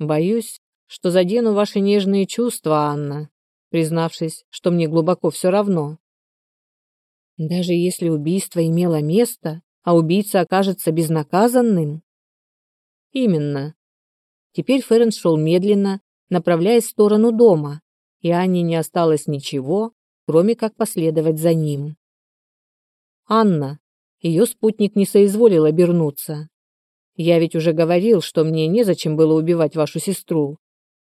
Боюсь, что задену ваши нежные чувства, Анна, признавшись, что мне глубоко все равно. Даже если убийство имело место, а убийца окажется безнаказанным? Именно. Теперь Ференс шел медленно, направляясь в сторону дома, и Анне не осталось ничего, кроме как последовать за ним. Анна. Ее спутник не соизволил обернуться. Я ведь уже говорил, что мне незачем было убивать вашу сестру.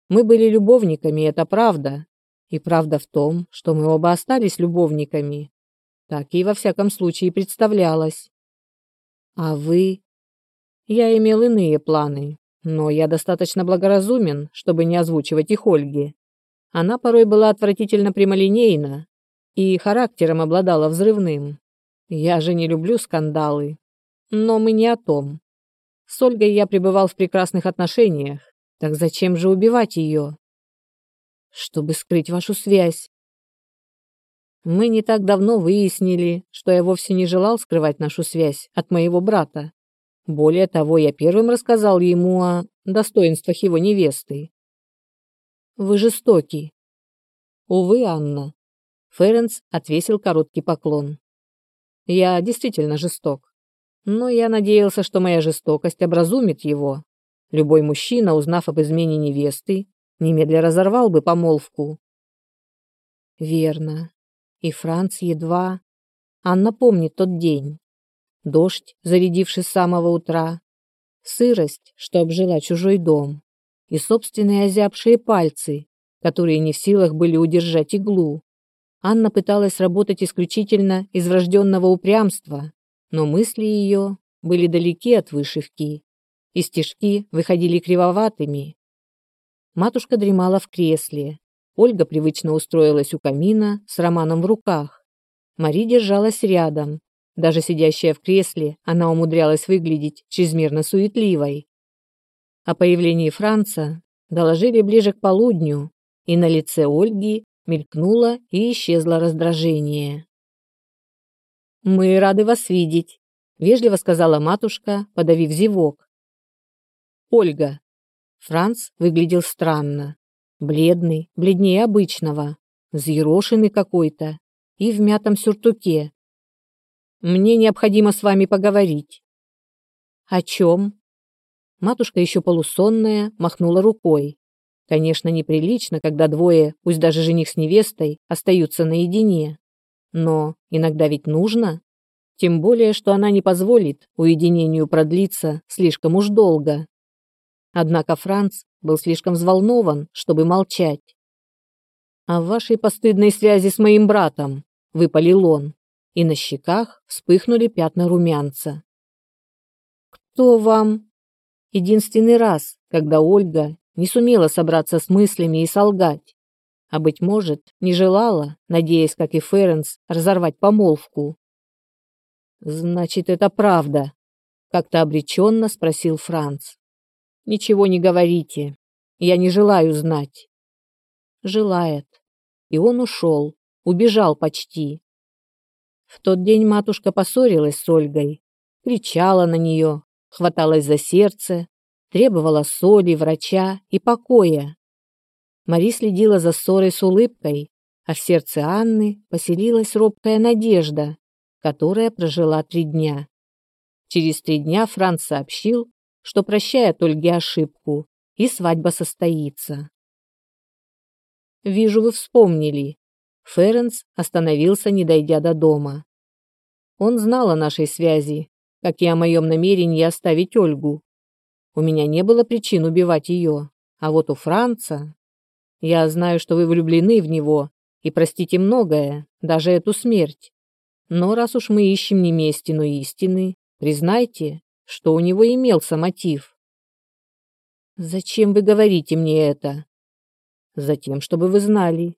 Мы были любовниками, это правда. И правда в том, что мы оба остались любовниками. Так и во всяком случае представлялось. А вы? Я имел иные планы, но я достаточно благоразумен, чтобы не озвучивать их Ольге. Она порой была отвратительно прямолинейна и характером обладала взрывным. Я же не люблю скандалы. Но мы не о том. С Ольгой я пребывал в прекрасных отношениях. Так зачем же убивать ее? Чтобы скрыть вашу связь. Мы не так давно выяснили, что я вовсе не желал скрывать нашу связь от моего брата. Более того, я первым рассказал ему о достоинствах его невесты. Вы жестоки. Увы, Анна. Ференс отвесил короткий поклон. Я действительно жесток. Но я надеялся, что моя жестокость образумит его. Любой мужчина, узнав об измене невесты, немедля разорвал бы помолвку. Верно. И Франц едва... Анна помнит тот день. Дождь, зарядивший с самого утра. Сырость, что обжила чужой дом. И собственные озябшие пальцы, которые не в силах были удержать иглу. Анна пыталась работать исключительно из врожденного упрямства, но мысли ее были далеки от вышивки, и стежки выходили кривоватыми. Матушка дремала в кресле, Ольга привычно устроилась у камина с романом в руках. Мари держалась рядом. Даже сидящая в кресле, она умудрялась выглядеть чрезмерно суетливой. О появлении Франца доложили ближе к полудню, и на лице Ольги мелькнуло и исчезло раздражение. «Мы рады вас видеть», — вежливо сказала матушка, подавив зевок. «Ольга». Франц выглядел странно. Бледный, бледнее обычного, взъерошенный какой-то и в мятом сюртуке. «Мне необходимо с вами поговорить». «О чем?» Матушка еще полусонная махнула рукой. Конечно, неприлично, когда двое, пусть даже жених с невестой, остаются наедине. Но иногда ведь нужно. Тем более, что она не позволит уединению продлиться слишком уж долго. Однако Франц был слишком взволнован, чтобы молчать. «О вашей постыдной связи с моим братом», — выпалил он, и на щеках вспыхнули пятна румянца. «Кто вам?» Единственный раз, когда Ольга не сумела собраться с мыслями и солгать, а, быть может, не желала, надеясь, как и Ференс, разорвать помолвку. «Значит, это правда?» — как-то обреченно спросил Франц. Ничего не говорите. Я не желаю знать. Желает. И он ушел. Убежал почти. В тот день матушка поссорилась с Ольгой. Кричала на нее, хваталась за сердце, требовала соли, врача и покоя. Мари следила за ссорой с улыбкой, а в сердце Анны поселилась робкая надежда, которая прожила три дня. Через три дня Франц сообщил, что прощает Ольге ошибку, и свадьба состоится. «Вижу, вы вспомнили. Ференс остановился, не дойдя до дома. Он знал о нашей связи, как и о моем намерении оставить Ольгу. У меня не было причин убивать ее, а вот у Франца... Я знаю, что вы влюблены в него, и простите многое, даже эту смерть. Но раз уж мы ищем не мести, но истины, признайте, что у него имелся мотив. Зачем вы говорите мне это? Затем, чтобы вы знали.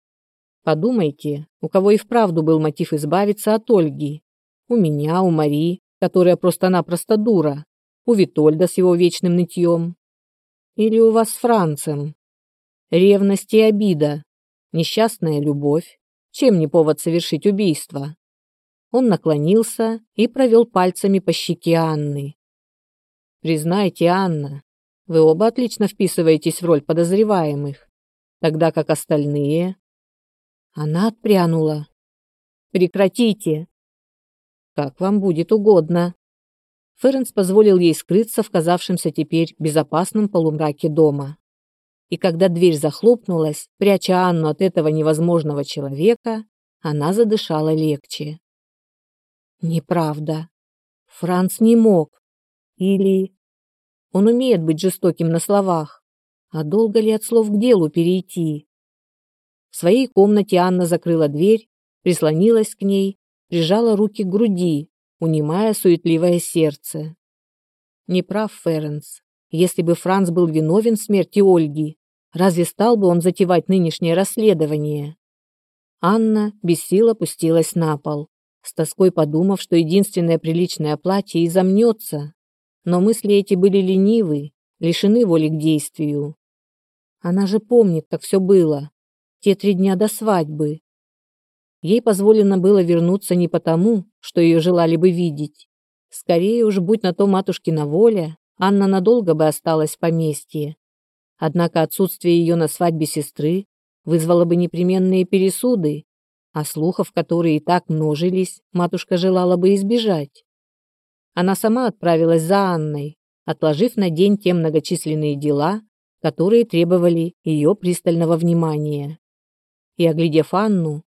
Подумайте, у кого и вправду был мотив избавиться от Ольги. У меня, у Мари, которая просто-напросто дура. У Витольда с его вечным нытьем. Или у вас с Францем. Ревность и обида. Несчастная любовь. Чем не повод совершить убийство? Он наклонился и провел пальцами по щеке Анны. Признайте, Анна, вы оба отлично вписываетесь в роль подозреваемых, тогда как остальные... Она отпрянула. Прекратите. Как вам будет угодно. Ференс позволил ей скрыться в казавшемся теперь безопасном полумраке дома. И когда дверь захлопнулась, пряча Анну от этого невозможного человека, она задышала легче. Неправда. Франц не мог. Или... Он умеет быть жестоким на словах. А долго ли от слов к делу перейти? В своей комнате Анна закрыла дверь, прислонилась к ней, прижала руки к груди, унимая суетливое сердце. Не прав Ференс. Если бы Франц был виновен в смерти Ольги, разве стал бы он затевать нынешнее расследование? Анна без сил опустилась на пол, с тоской подумав, что единственное приличное платье изомнется. Но мысли эти были ленивы, лишены воли к действию. Она же помнит, как все было. Те три дня до свадьбы. Ей позволено было вернуться не потому, что ее желали бы видеть. Скорее уж, будь на то матушкина воля, Анна надолго бы осталась в поместье. Однако отсутствие ее на свадьбе сестры вызвало бы непременные пересуды, а слухов, которые и так множились, матушка желала бы избежать. Она сама отправилась за Анной, отложив на день те многочисленные дела, которые требовали ее пристального внимания. И, оглядев Анну,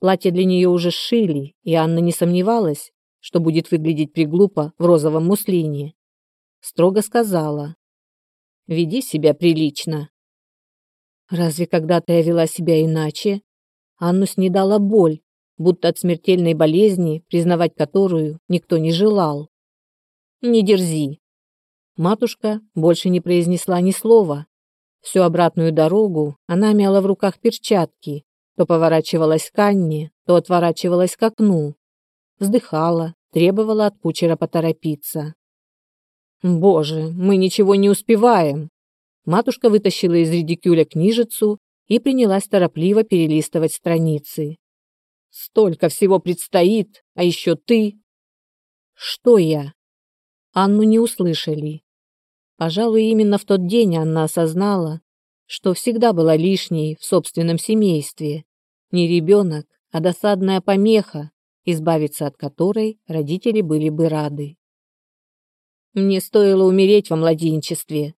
Платье для нее уже сшили, и Анна не сомневалась, что будет выглядеть приглупо в розовом муслине. Строго сказала. «Веди себя прилично». Разве когда-то я вела себя иначе? Анну снедала боль, будто от смертельной болезни, признавать которую никто не желал. «Не дерзи». Матушка больше не произнесла ни слова. Всю обратную дорогу она мяла в руках перчатки, то поворачивалась к Анне, то отворачивалась к окну. Вздыхала, требовала от кучера поторопиться. «Боже, мы ничего не успеваем!» Матушка вытащила из редикюля книжицу и принялась торопливо перелистывать страницы. «Столько всего предстоит, а еще ты!» «Что я?» Анну не услышали. Пожалуй, именно в тот день Анна осознала, что всегда была лишней в собственном семействе, не ребенок, а досадная помеха, избавиться от которой родители были бы рады. Мне стоило умереть во младенчестве.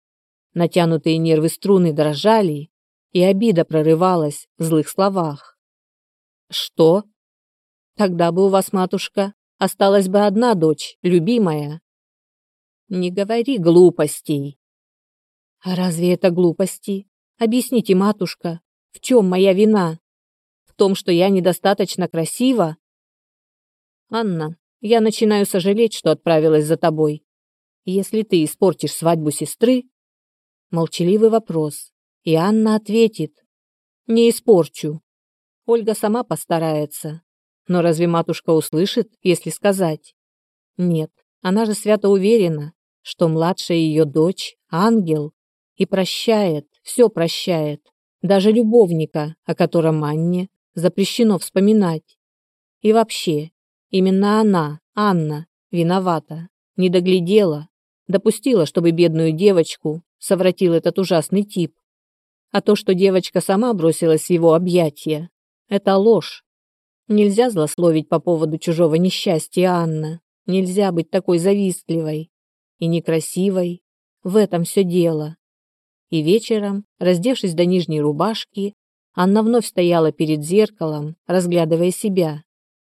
Натянутые нервы струны дрожали, и обида прорывалась в злых словах. Что? Тогда бы у вас, матушка, осталась бы одна дочь, любимая. Не говори глупостей. А разве это глупости? Объясните, матушка, в чем моя вина? в том, что я недостаточно красива? Анна, я начинаю сожалеть, что отправилась за тобой. Если ты испортишь свадьбу сестры... Молчаливый вопрос. И Анна ответит. Не испорчу. Ольга сама постарается. Но разве матушка услышит, если сказать? Нет, она же свято уверена, что младшая ее дочь — ангел, и прощает, все прощает, даже любовника, о котором Анне запрещено вспоминать. И вообще, именно она, Анна, виновата, не доглядела, допустила, чтобы бедную девочку совратил этот ужасный тип. А то, что девочка сама бросилась в его объятия, это ложь. Нельзя злословить по поводу чужого несчастья, Анна. Нельзя быть такой завистливой и некрасивой. В этом все дело. И вечером, раздевшись до нижней рубашки, Анна вновь стояла перед зеркалом, разглядывая себя,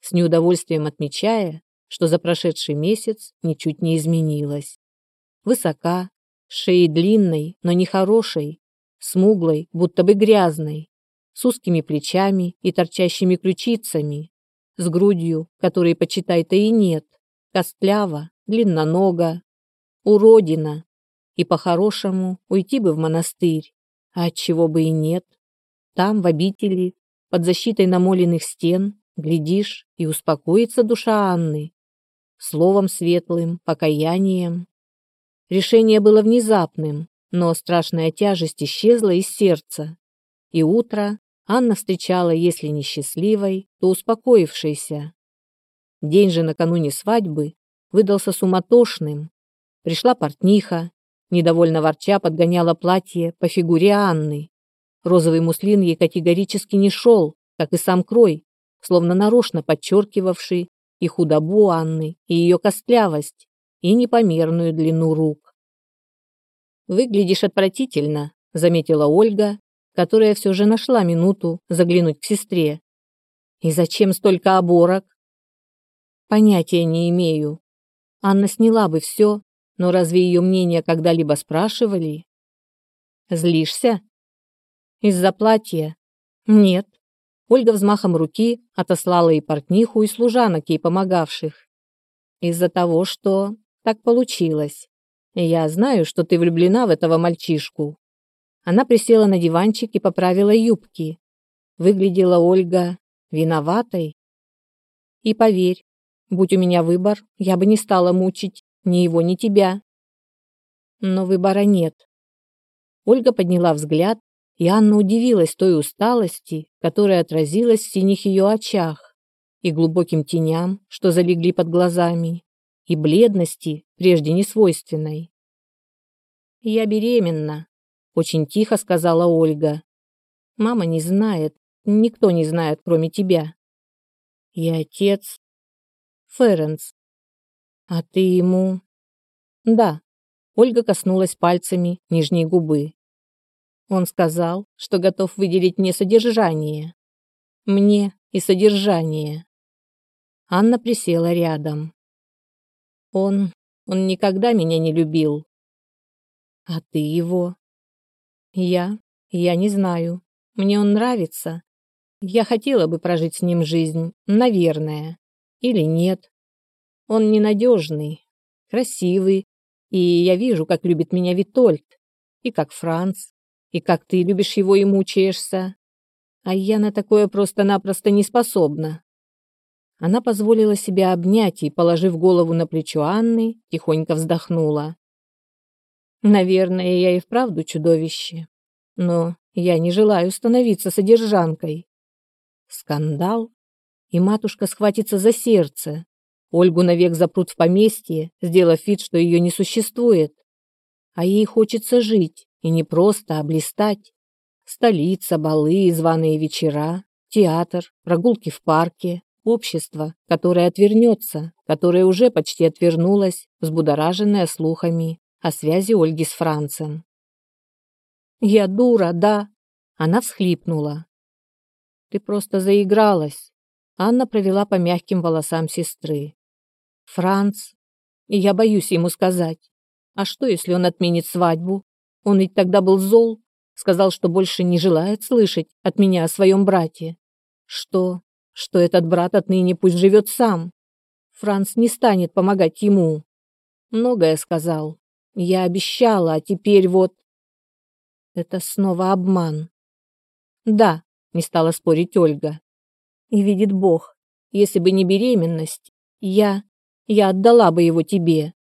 с неудовольствием отмечая, что за прошедший месяц ничуть не изменилась. Высока, шеей длинной, но не хорошей, смуглой, будто бы грязной, с узкими плечами и торчащими ключицами, с грудью, которой, почитай-то, и нет, костлява, длиннонога, уродина, и по-хорошему уйти бы в монастырь, а чего бы и нет. Там, в обители, под защитой намоленных стен, глядишь, и успокоится душа Анны. Словом светлым, покаянием. Решение было внезапным, но страшная тяжесть исчезла из сердца. И утро Анна встречала, если не счастливой, то успокоившейся. День же накануне свадьбы выдался суматошным. Пришла портниха, недовольно ворча подгоняла платье по фигуре Анны. Розовый муслин ей категорически не шел, как и сам крой, словно нарочно подчеркивавший и худобу Анны, и ее костлявость, и непомерную длину рук. «Выглядишь отвратительно», — заметила Ольга, которая все же нашла минуту заглянуть к сестре. «И зачем столько оборок?» «Понятия не имею. Анна сняла бы все, но разве ее мнение когда-либо спрашивали?» «Злишься?» Из-за платья? Нет. Ольга взмахом руки отослала и портниху, и служанок ей помогавших. Из-за того, что так получилось. Я знаю, что ты влюблена в этого мальчишку. Она присела на диванчик и поправила юбки. Выглядела Ольга виноватой. И поверь, будь у меня выбор, я бы не стала мучить ни его, ни тебя. Но выбора нет. Ольга подняла взгляд и Анна удивилась той усталости, которая отразилась в синих ее очах, и глубоким теням, что залегли под глазами, и бледности, прежде не свойственной. «Я беременна», — очень тихо сказала Ольга. «Мама не знает, никто не знает, кроме тебя. И отец... Ференс. А ты ему...» «Да», — Ольга коснулась пальцами нижней губы. Он сказал, что готов выделить мне содержание. Мне и содержание. Анна присела рядом. Он... он никогда меня не любил. А ты его? Я... я не знаю. Мне он нравится. Я хотела бы прожить с ним жизнь, наверное. Или нет. Он ненадежный, красивый, и я вижу, как любит меня Витольд, и как Франц, и как ты любишь его и мучаешься. А я на такое просто-напросто не способна. Она позволила себя обнять и, положив голову на плечо Анны, тихонько вздохнула. Наверное, я и вправду чудовище. Но я не желаю становиться содержанкой. Скандал, и матушка схватится за сердце. Ольгу навек запрут в поместье, сделав вид, что ее не существует. А ей хочется жить, и не просто, а блистать. Столица, балы, званые вечера, театр, прогулки в парке, общество, которое отвернется, которое уже почти отвернулось, взбудораженное слухами о связи Ольги с Францем. «Я дура, да?» Она всхлипнула. «Ты просто заигралась». Анна провела по мягким волосам сестры. «Франц, я боюсь ему сказать. А что, если он отменит свадьбу? Он ведь тогда был зол, сказал, что больше не желает слышать от меня о своем брате. Что? Что этот брат отныне пусть живет сам. Франц не станет помогать ему. Многое сказал. Я обещала, а теперь вот... Это снова обман. Да, не стала спорить Ольга. И видит Бог, если бы не беременность, я... я отдала бы его тебе.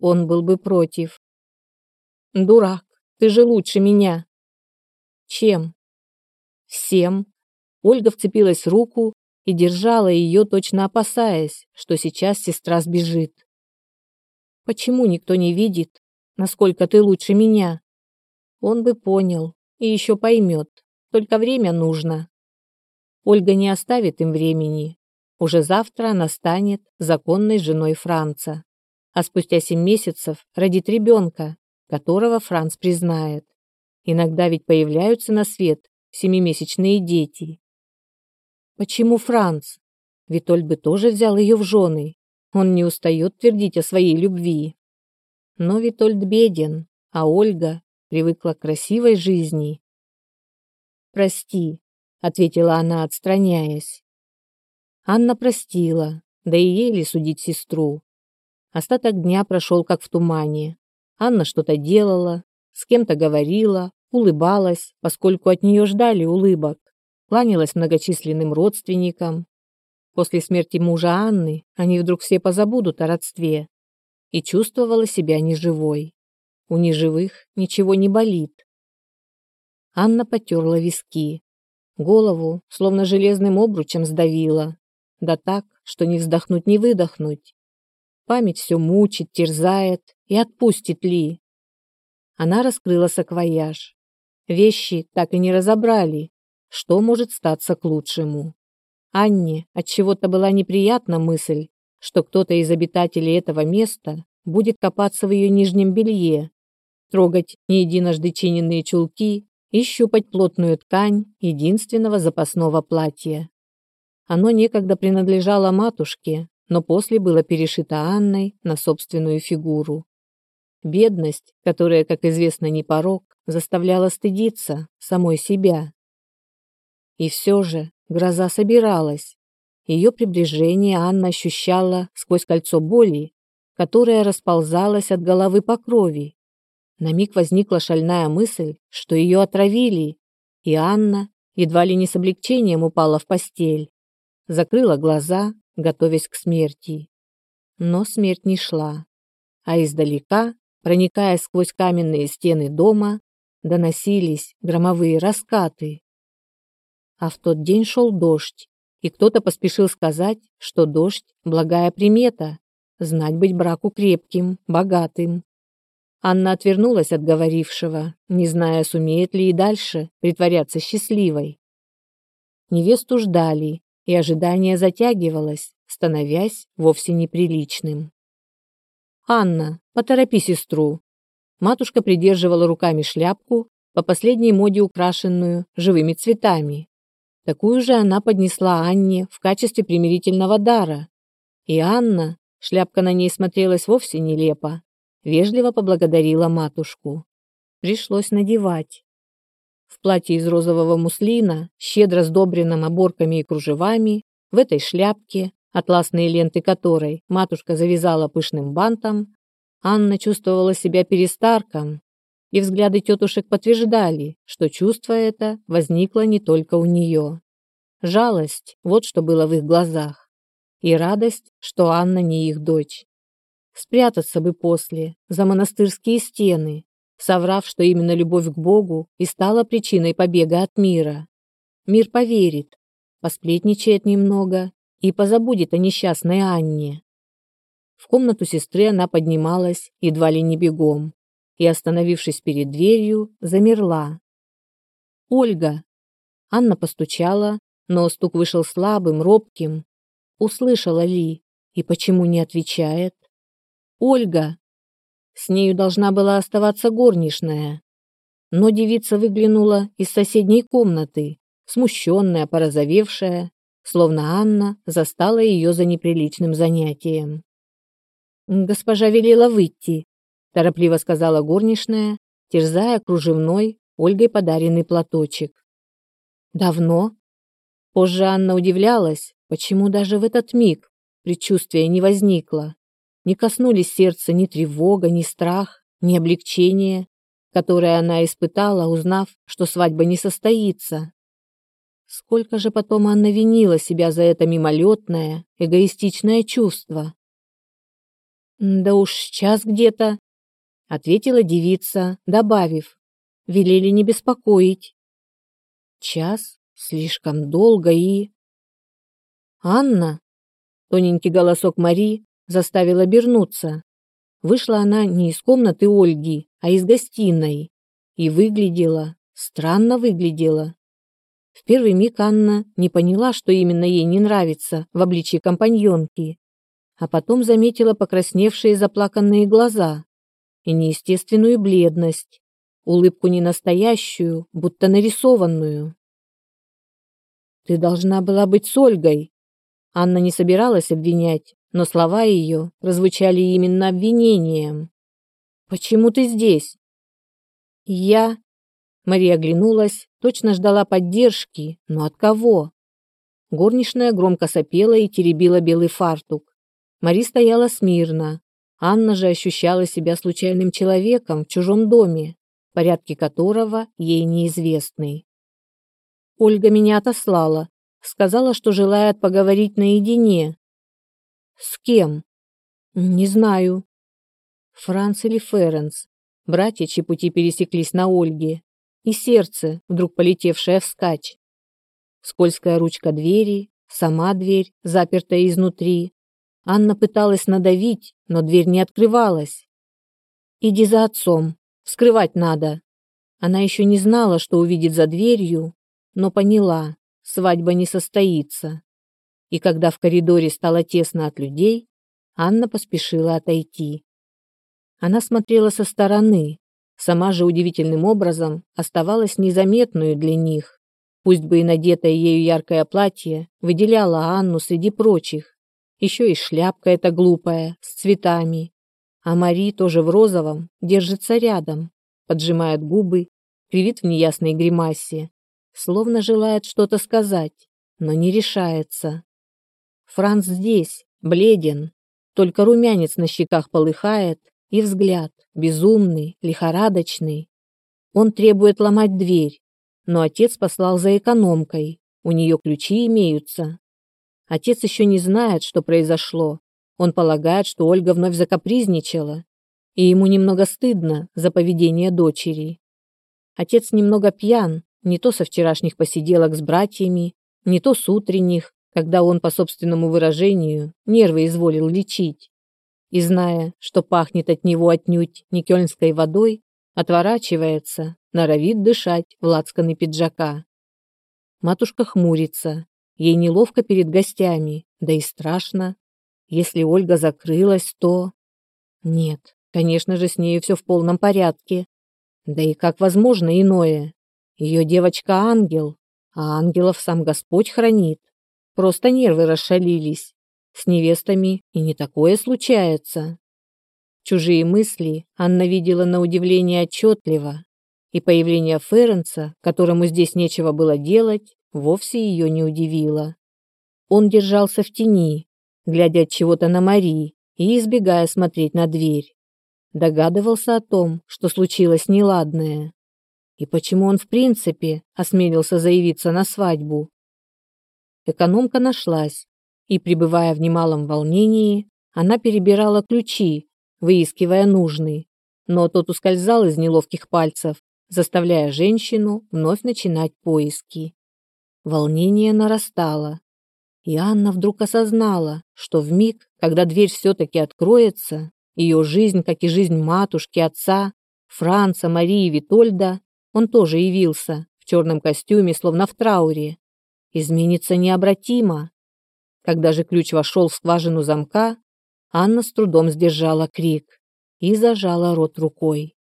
Он был бы против. Дурак, ты же лучше меня. Чем? Всем. Ольга вцепилась в руку и держала ее, точно опасаясь, что сейчас сестра сбежит. Почему никто не видит, насколько ты лучше меня? Он бы понял и еще поймет, только время нужно. Ольга не оставит им времени. Уже завтра она станет законной женой Франца. А спустя семь месяцев родит ребенка, которого Франц признает. Иногда ведь появляются на свет семимесячные дети. Почему Франц? Витольд бы тоже взял ее в жены. Он не устает твердить о своей любви. Но Витольд беден, а Ольга привыкла к красивой жизни. «Прости», — ответила она, отстраняясь. Анна простила, да и ей судить сестру. Остаток дня прошел как в тумане. Анна что-то делала, с кем-то говорила, улыбалась, поскольку от нее ждали улыбок, кланялась многочисленным родственникам. После смерти мужа Анны они вдруг все позабудут о родстве и чувствовала себя неживой. У неживых ничего не болит. Анна потерла виски. Голову словно железным обручем сдавила. Да так, что не вздохнуть, не выдохнуть. Память все мучит, терзает и отпустит ли. Она раскрыла саквояж. Вещи так и не разобрали. Что может статься к лучшему? Анне от чего то была неприятна мысль, что кто-то из обитателей этого места будет копаться в ее нижнем белье, трогать не единожды чиненные чулки и щупать плотную ткань единственного запасного платья. Оно некогда принадлежало матушке, но после было перешито Анной на собственную фигуру. Бедность, которая, как известно, не порог, заставляла стыдиться самой себя. И все же гроза собиралась. Ее приближение Анна ощущала сквозь кольцо боли, которая расползалась от головы по крови. На миг возникла шальная мысль, что ее отравили, и Анна едва ли не с облегчением упала в постель. Закрыла глаза, готовясь к смерти. Но смерть не шла, а издалека, проникая сквозь каменные стены дома, доносились громовые раскаты. А в тот день шел дождь, и кто-то поспешил сказать, что дождь – благая примета, знать быть браку крепким, богатым. Анна отвернулась от говорившего, не зная, сумеет ли и дальше притворяться счастливой. Невесту ждали, и ожидание затягивалось, становясь вовсе неприличным. «Анна, поторопи сестру!» Матушка придерживала руками шляпку, по последней моде украшенную живыми цветами. Такую же она поднесла Анне в качестве примирительного дара. И Анна, шляпка на ней смотрелась вовсе нелепо, вежливо поблагодарила матушку. Пришлось надевать. В платье из розового муслина, щедро сдобренном оборками и кружевами, в этой шляпке, атласные ленты которой матушка завязала пышным бантом, Анна чувствовала себя перестарком, и взгляды тетушек подтверждали, что чувство это возникло не только у нее. Жалость – вот что было в их глазах. И радость, что Анна не их дочь. Спрятаться бы после, за монастырские стены, соврав, что именно любовь к Богу и стала причиной побега от мира. Мир поверит, посплетничает немного и позабудет о несчастной Анне. В комнату сестры она поднималась едва ли не бегом и, остановившись перед дверью, замерла. «Ольга!» Анна постучала, но стук вышел слабым, робким. Услышала ли и почему не отвечает? «Ольга!» С нею должна была оставаться горничная. Но девица выглянула из соседней комнаты, смущенная, порозовевшая, словно Анна застала ее за неприличным занятием. «Госпожа велела выйти», торопливо сказала горничная, терзая кружевной Ольгой подаренный платочек. Давно? Позже Анна удивлялась, почему даже в этот миг предчувствия не возникло. Не коснулись сердца ни тревога, ни страх, ни облегчение, которое она испытала, узнав, что свадьба не состоится. Сколько же потом Анна винила себя за это мимолетное, эгоистичное чувство. Да уж час где-то, ответила девица, добавив: велели не беспокоить. Час слишком долго и Анна, тоненький голосок Мари заставил обернуться. Вышла она не из комнаты Ольги, а из гостиной, и выглядела, странно выглядела. В первый миг Анна не поняла, что именно ей не нравится в обличье компаньонки, а потом заметила покрасневшие заплаканные глаза и неестественную бледность, улыбку не настоящую, будто нарисованную. Ты должна была быть с Ольгой. Анна не собиралась обвинять, но слова ее прозвучали именно обвинением. Почему ты здесь? Я Мария оглянулась, точно ждала поддержки, но от кого? Горничная громко сопела и теребила белый фартук. Мари стояла смирно. Анна же ощущала себя случайным человеком в чужом доме, порядки которого ей неизвестны. Ольга меня отослала, сказала, что желает поговорить наедине. С кем? Не знаю. Франц или Ференс. Братья, чьи пути пересеклись на Ольге. И сердце, вдруг полетевшее вскачь. Скользкая ручка двери, сама дверь, запертая изнутри. Анна пыталась надавить, но дверь не открывалась. «Иди за отцом. Вскрывать надо». Она еще не знала, что увидит за дверью, но поняла, свадьба не состоится. И когда в коридоре стало тесно от людей, Анна поспешила отойти. Она смотрела со стороны, сама же удивительным образом оставалась незаметную для них. Пусть бы и надетое ею яркое платье выделяло Анну среди прочих. Еще и шляпка эта глупая, с цветами. А Мари тоже в розовом, держится рядом, поджимает губы, кривит в неясной гримасе, словно желает что-то сказать, но не решается. Франц здесь, бледен, только румянец на щеках полыхает, и взгляд, безумный, лихорадочный. Он требует ломать дверь, но отец послал за экономкой. У нее ключи имеются. Отец еще не знает, что произошло. Он полагает, что Ольга вновь закапризничала, и ему немного стыдно за поведение дочери. Отец немного пьян, не то со вчерашних посиделок с братьями, не то с утренних, когда он, по собственному выражению, нервы изволил лечить. И зная, что пахнет от него отнюдь не кёльнской водой, отворачивается, норовит дышать в лацканы пиджака. Матушка хмурится, ей неловко перед гостями, да и страшно. Если Ольга закрылась, то... Нет, конечно же, с нею все в полном порядке. Да и как возможно иное? Ее девочка ангел, а ангелов сам Господь хранит. Просто нервы расшалились. С невестами и не такое случается. Чужие мысли Анна видела на удивление отчетливо, и появление Ференца, которому здесь нечего было делать, вовсе ее не удивило. Он держался в тени, глядя от чего-то на Мари и избегая смотреть на дверь. Догадывался о том, что случилось неладное. И почему он в принципе осмелился заявиться на свадьбу? Экономка нашлась, и, пребывая в немалом волнении, она перебирала ключи, выискивая нужный, но тот ускользал из неловких пальцев, заставляя женщину вновь начинать поиски. Волнение нарастало, и Анна вдруг осознала, что в миг, когда дверь все-таки откроется, ее жизнь, как и жизнь матушки, отца, Франца, Марии, Витольда, он тоже явился в черном костюме, словно в трауре, изменится необратимо. Когда же ключ вошел в скважину замка, Анна с трудом сдержала крик и зажала рот рукой.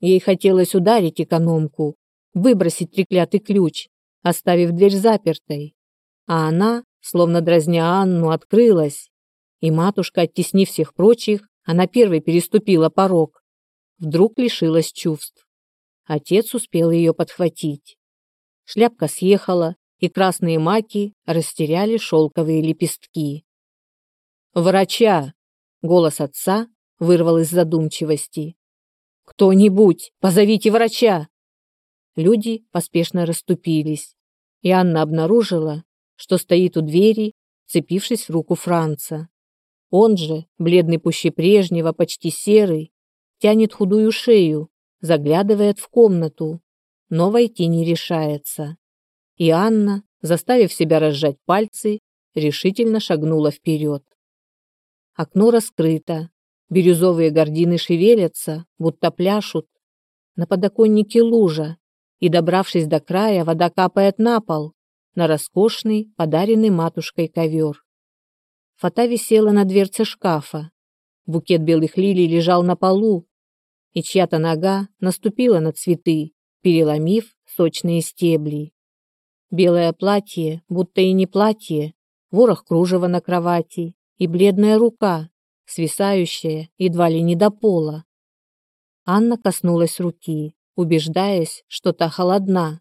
Ей хотелось ударить экономку, выбросить треклятый ключ, оставив дверь запертой. А она, словно дразня Анну, открылась, и матушка, оттеснив всех прочих, она первой переступила порог. Вдруг лишилась чувств. Отец успел ее подхватить. Шляпка съехала, и красные маки растеряли шелковые лепестки. «Врача!» Голос отца вырвал из задумчивости. «Кто-нибудь, позовите врача!» Люди поспешно расступились, и Анна обнаружила, что стоит у двери, цепившись в руку Франца. Он же, бледный пуще прежнего, почти серый, тянет худую шею, заглядывает в комнату, но войти не решается. И Анна, заставив себя разжать пальцы, решительно шагнула вперед. Окно раскрыто. Бирюзовые гардины шевелятся, будто пляшут. На подоконнике лужа, и, добравшись до края, вода капает на пол, на роскошный, подаренный матушкой ковер. Фата висела на дверце шкафа. Букет белых лилий лежал на полу, и чья-то нога наступила на цветы, переломив сочные стебли. Белое платье, будто и не платье, ворох кружева на кровати и бледная рука, свисающая едва ли не до пола. Анна коснулась руки, убеждаясь, что та холодна.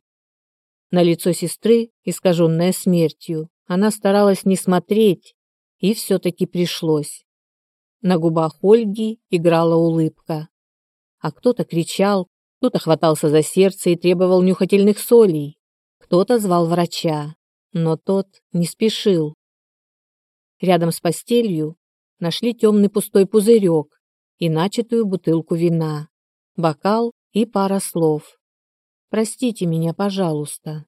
На лицо сестры, искаженное смертью, она старалась не смотреть, и все-таки пришлось. На губах Ольги играла улыбка. А кто-то кричал, кто-то хватался за сердце и требовал нюхательных солей, кто-то звал врача, но тот не спешил. Рядом с постелью нашли темный пустой пузырек и начатую бутылку вина, бокал и пара слов. «Простите меня, пожалуйста».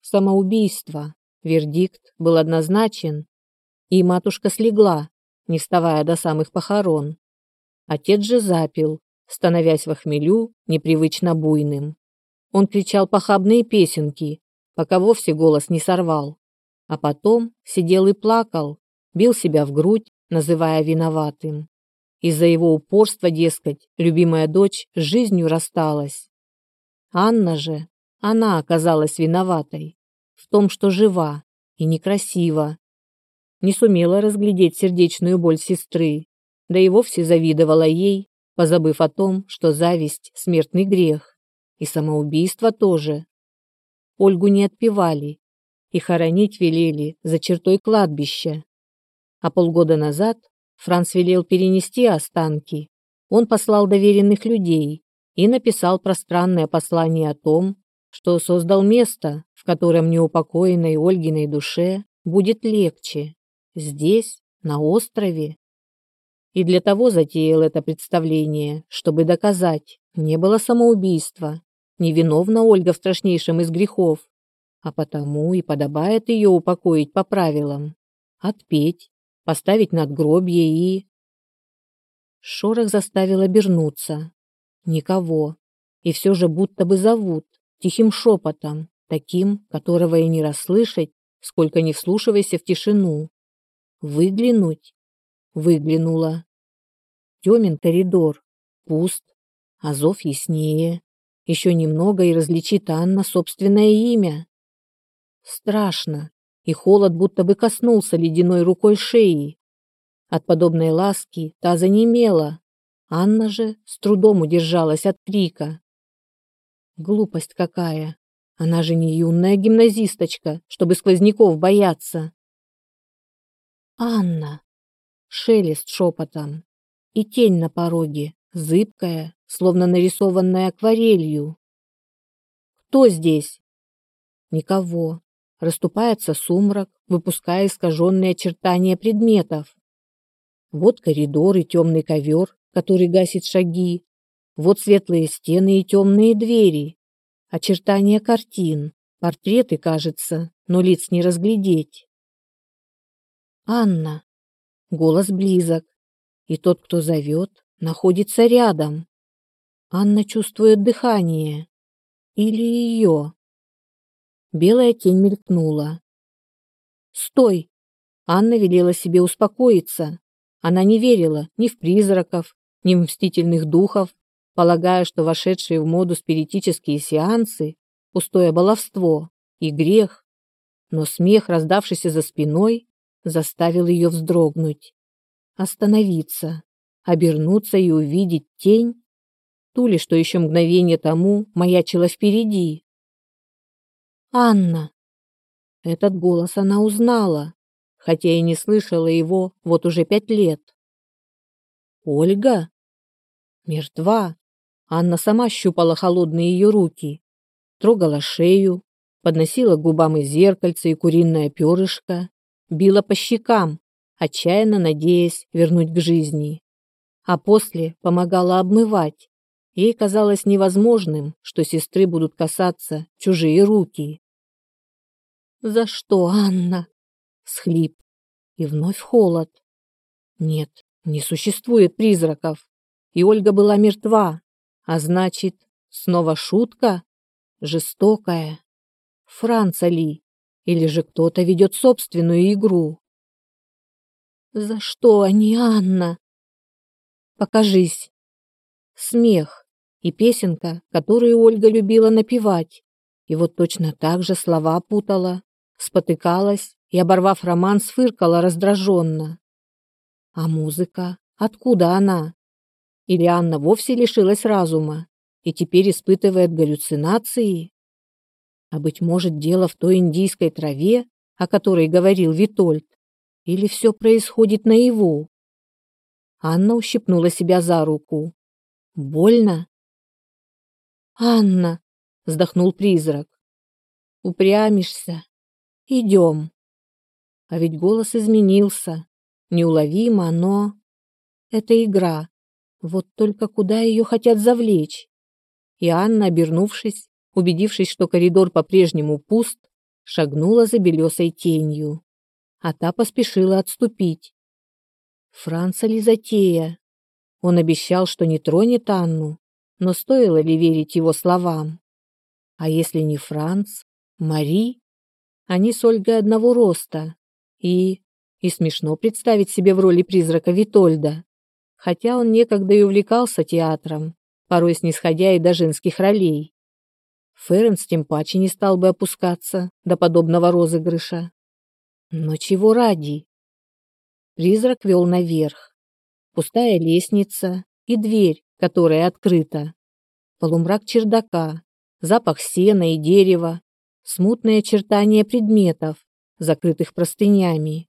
Самоубийство. Вердикт был однозначен, и матушка слегла, не вставая до самых похорон. Отец же запил, становясь во хмелю непривычно буйным. Он кричал похабные песенки, пока вовсе голос не сорвал. А потом сидел и плакал, бил себя в грудь, называя виноватым. Из-за его упорства, дескать, любимая дочь с жизнью рассталась. Анна же, она оказалась виноватой в том, что жива и некрасива. Не сумела разглядеть сердечную боль сестры, да и вовсе завидовала ей, позабыв о том, что зависть – смертный грех, и самоубийство тоже. Ольгу не отпевали, и хоронить велели за чертой кладбища. А полгода назад Франц велел перенести останки. Он послал доверенных людей и написал пространное послание о том, что создал место, в котором неупокоенной Ольгиной душе будет легче. Здесь, на острове. И для того затеял это представление, чтобы доказать, не было самоубийства, невиновна Ольга в страшнейшем из грехов, а потому и подобает ее упокоить по правилам, отпеть, поставить надгробье и... Шорох заставил обернуться. Никого. И все же будто бы зовут, тихим шепотом, таким, которого и не расслышать, сколько не вслушивайся в тишину. Выглянуть? Выглянула. Темен коридор, пуст, азов яснее. Еще немного и различит Анна собственное имя. Страшно, и холод будто бы коснулся ледяной рукой шеи. От подобной ласки та занемела. Анна же с трудом удержалась от крика. Глупость какая! Она же не юная гимназисточка, чтобы сквозняков бояться. Анна! Шелест шепотом. И тень на пороге, зыбкая, словно нарисованная акварелью. Кто здесь? Никого. Расступается сумрак, выпуская искаженные очертания предметов. Вот коридор и темный ковер, который гасит шаги. Вот светлые стены и темные двери. Очертания картин, портреты, кажется, но лиц не разглядеть. Анна. Голос близок. И тот, кто зовет, находится рядом. Анна чувствует дыхание. Или ее. Белая тень мелькнула. «Стой!» Анна велела себе успокоиться. Она не верила ни в призраков, ни в мстительных духов, полагая, что вошедшие в моду спиритические сеансы – пустое баловство и грех. Но смех, раздавшийся за спиной, заставил ее вздрогнуть. Остановиться, обернуться и увидеть тень, ту ли, что еще мгновение тому маячила впереди. Анна. Этот голос она узнала, хотя и не слышала его вот уже пять лет. Ольга? Мертва. Анна сама щупала холодные ее руки, трогала шею, подносила к губам и зеркальце, и куриное перышко, била по щекам, отчаянно надеясь вернуть к жизни. А после помогала обмывать. Ей казалось невозможным, что сестры будут касаться чужие руки. «За что, Анна?» Схлип. И вновь холод. Нет, не существует призраков. И Ольга была мертва. А значит, снова шутка? Жестокая. Франца ли? Или же кто-то ведет собственную игру? За что они, Анна? Покажись. Смех и песенка, которую Ольга любила напевать. И вот точно так же слова путала, спотыкалась и, оборвав роман, сфыркала раздраженно. А музыка? Откуда она? Или Анна вовсе лишилась разума и теперь испытывает галлюцинации? А быть может, дело в той индийской траве, о которой говорил Витольд? Или все происходит наяву? Анна ущипнула себя за руку. Больно? Анна, вздохнул призрак. Упрямишься. Идем. А ведь голос изменился. Неуловимо, но... Это игра. Вот только куда ее хотят завлечь? И Анна, обернувшись, убедившись, что коридор по-прежнему пуст, шагнула за белесой тенью. А та поспешила отступить. Франца Лизатея. Он обещал, что не тронет Анну, но стоило ли верить его словам? А если не Франц, Мари? Они с Ольгой одного роста. И... и смешно представить себе в роли призрака Витольда. Хотя он некогда и увлекался театром, порой снисходя и до женских ролей. Ференс тем паче не стал бы опускаться до подобного розыгрыша. Но чего ради? Призрак вел наверх. Пустая лестница и дверь, которая открыта. Полумрак чердака, запах сена и дерева, смутные очертания предметов, закрытых простынями,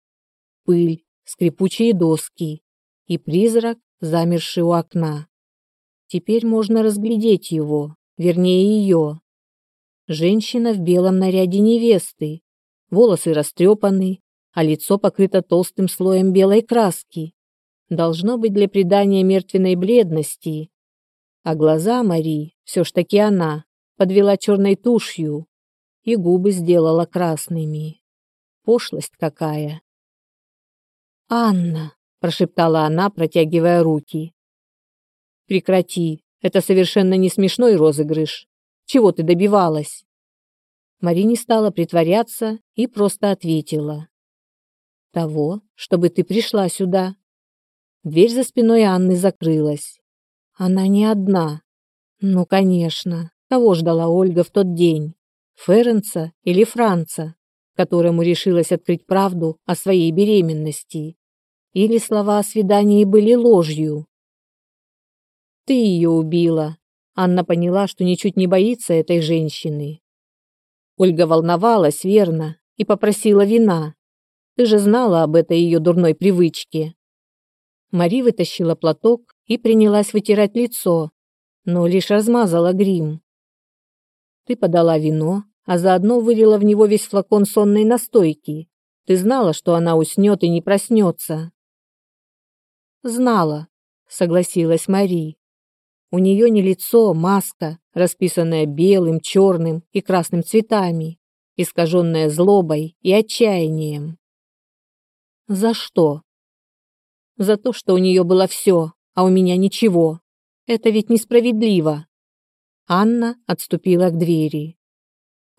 пыль, скрипучие доски и призрак, замерший у окна. Теперь можно разглядеть его, вернее ее. Женщина в белом наряде невесты, волосы растрепаны, а лицо покрыто толстым слоем белой краски. Должно быть для придания мертвенной бледности. А глаза Мари, все ж таки она, подвела черной тушью и губы сделала красными. Пошлость какая. «Анна!» – прошептала она, протягивая руки. «Прекрати, это совершенно не смешной розыгрыш. Чего ты добивалась?» Мари не стала притворяться и просто ответила. «Того, чтобы ты пришла сюда». Дверь за спиной Анны закрылась. Она не одна. Ну, конечно. Кого ждала Ольга в тот день? Ференца или Франца, которому решилась открыть правду о своей беременности? Или слова о свидании были ложью? Ты ее убила. Анна поняла, что ничуть не боится этой женщины. Ольга волновалась, верно, и попросила вина. Ты же знала об этой ее дурной привычке. Мари вытащила платок и принялась вытирать лицо, но лишь размазала грим. Ты подала вино, а заодно вылила в него весь флакон сонной настойки. Ты знала, что она уснет и не проснется. Знала, согласилась Мари. У нее не лицо, маска, расписанная белым, черным и красным цветами, искаженная злобой и отчаянием. За что? За то, что у нее было все, а у меня ничего. Это ведь несправедливо. Анна отступила к двери.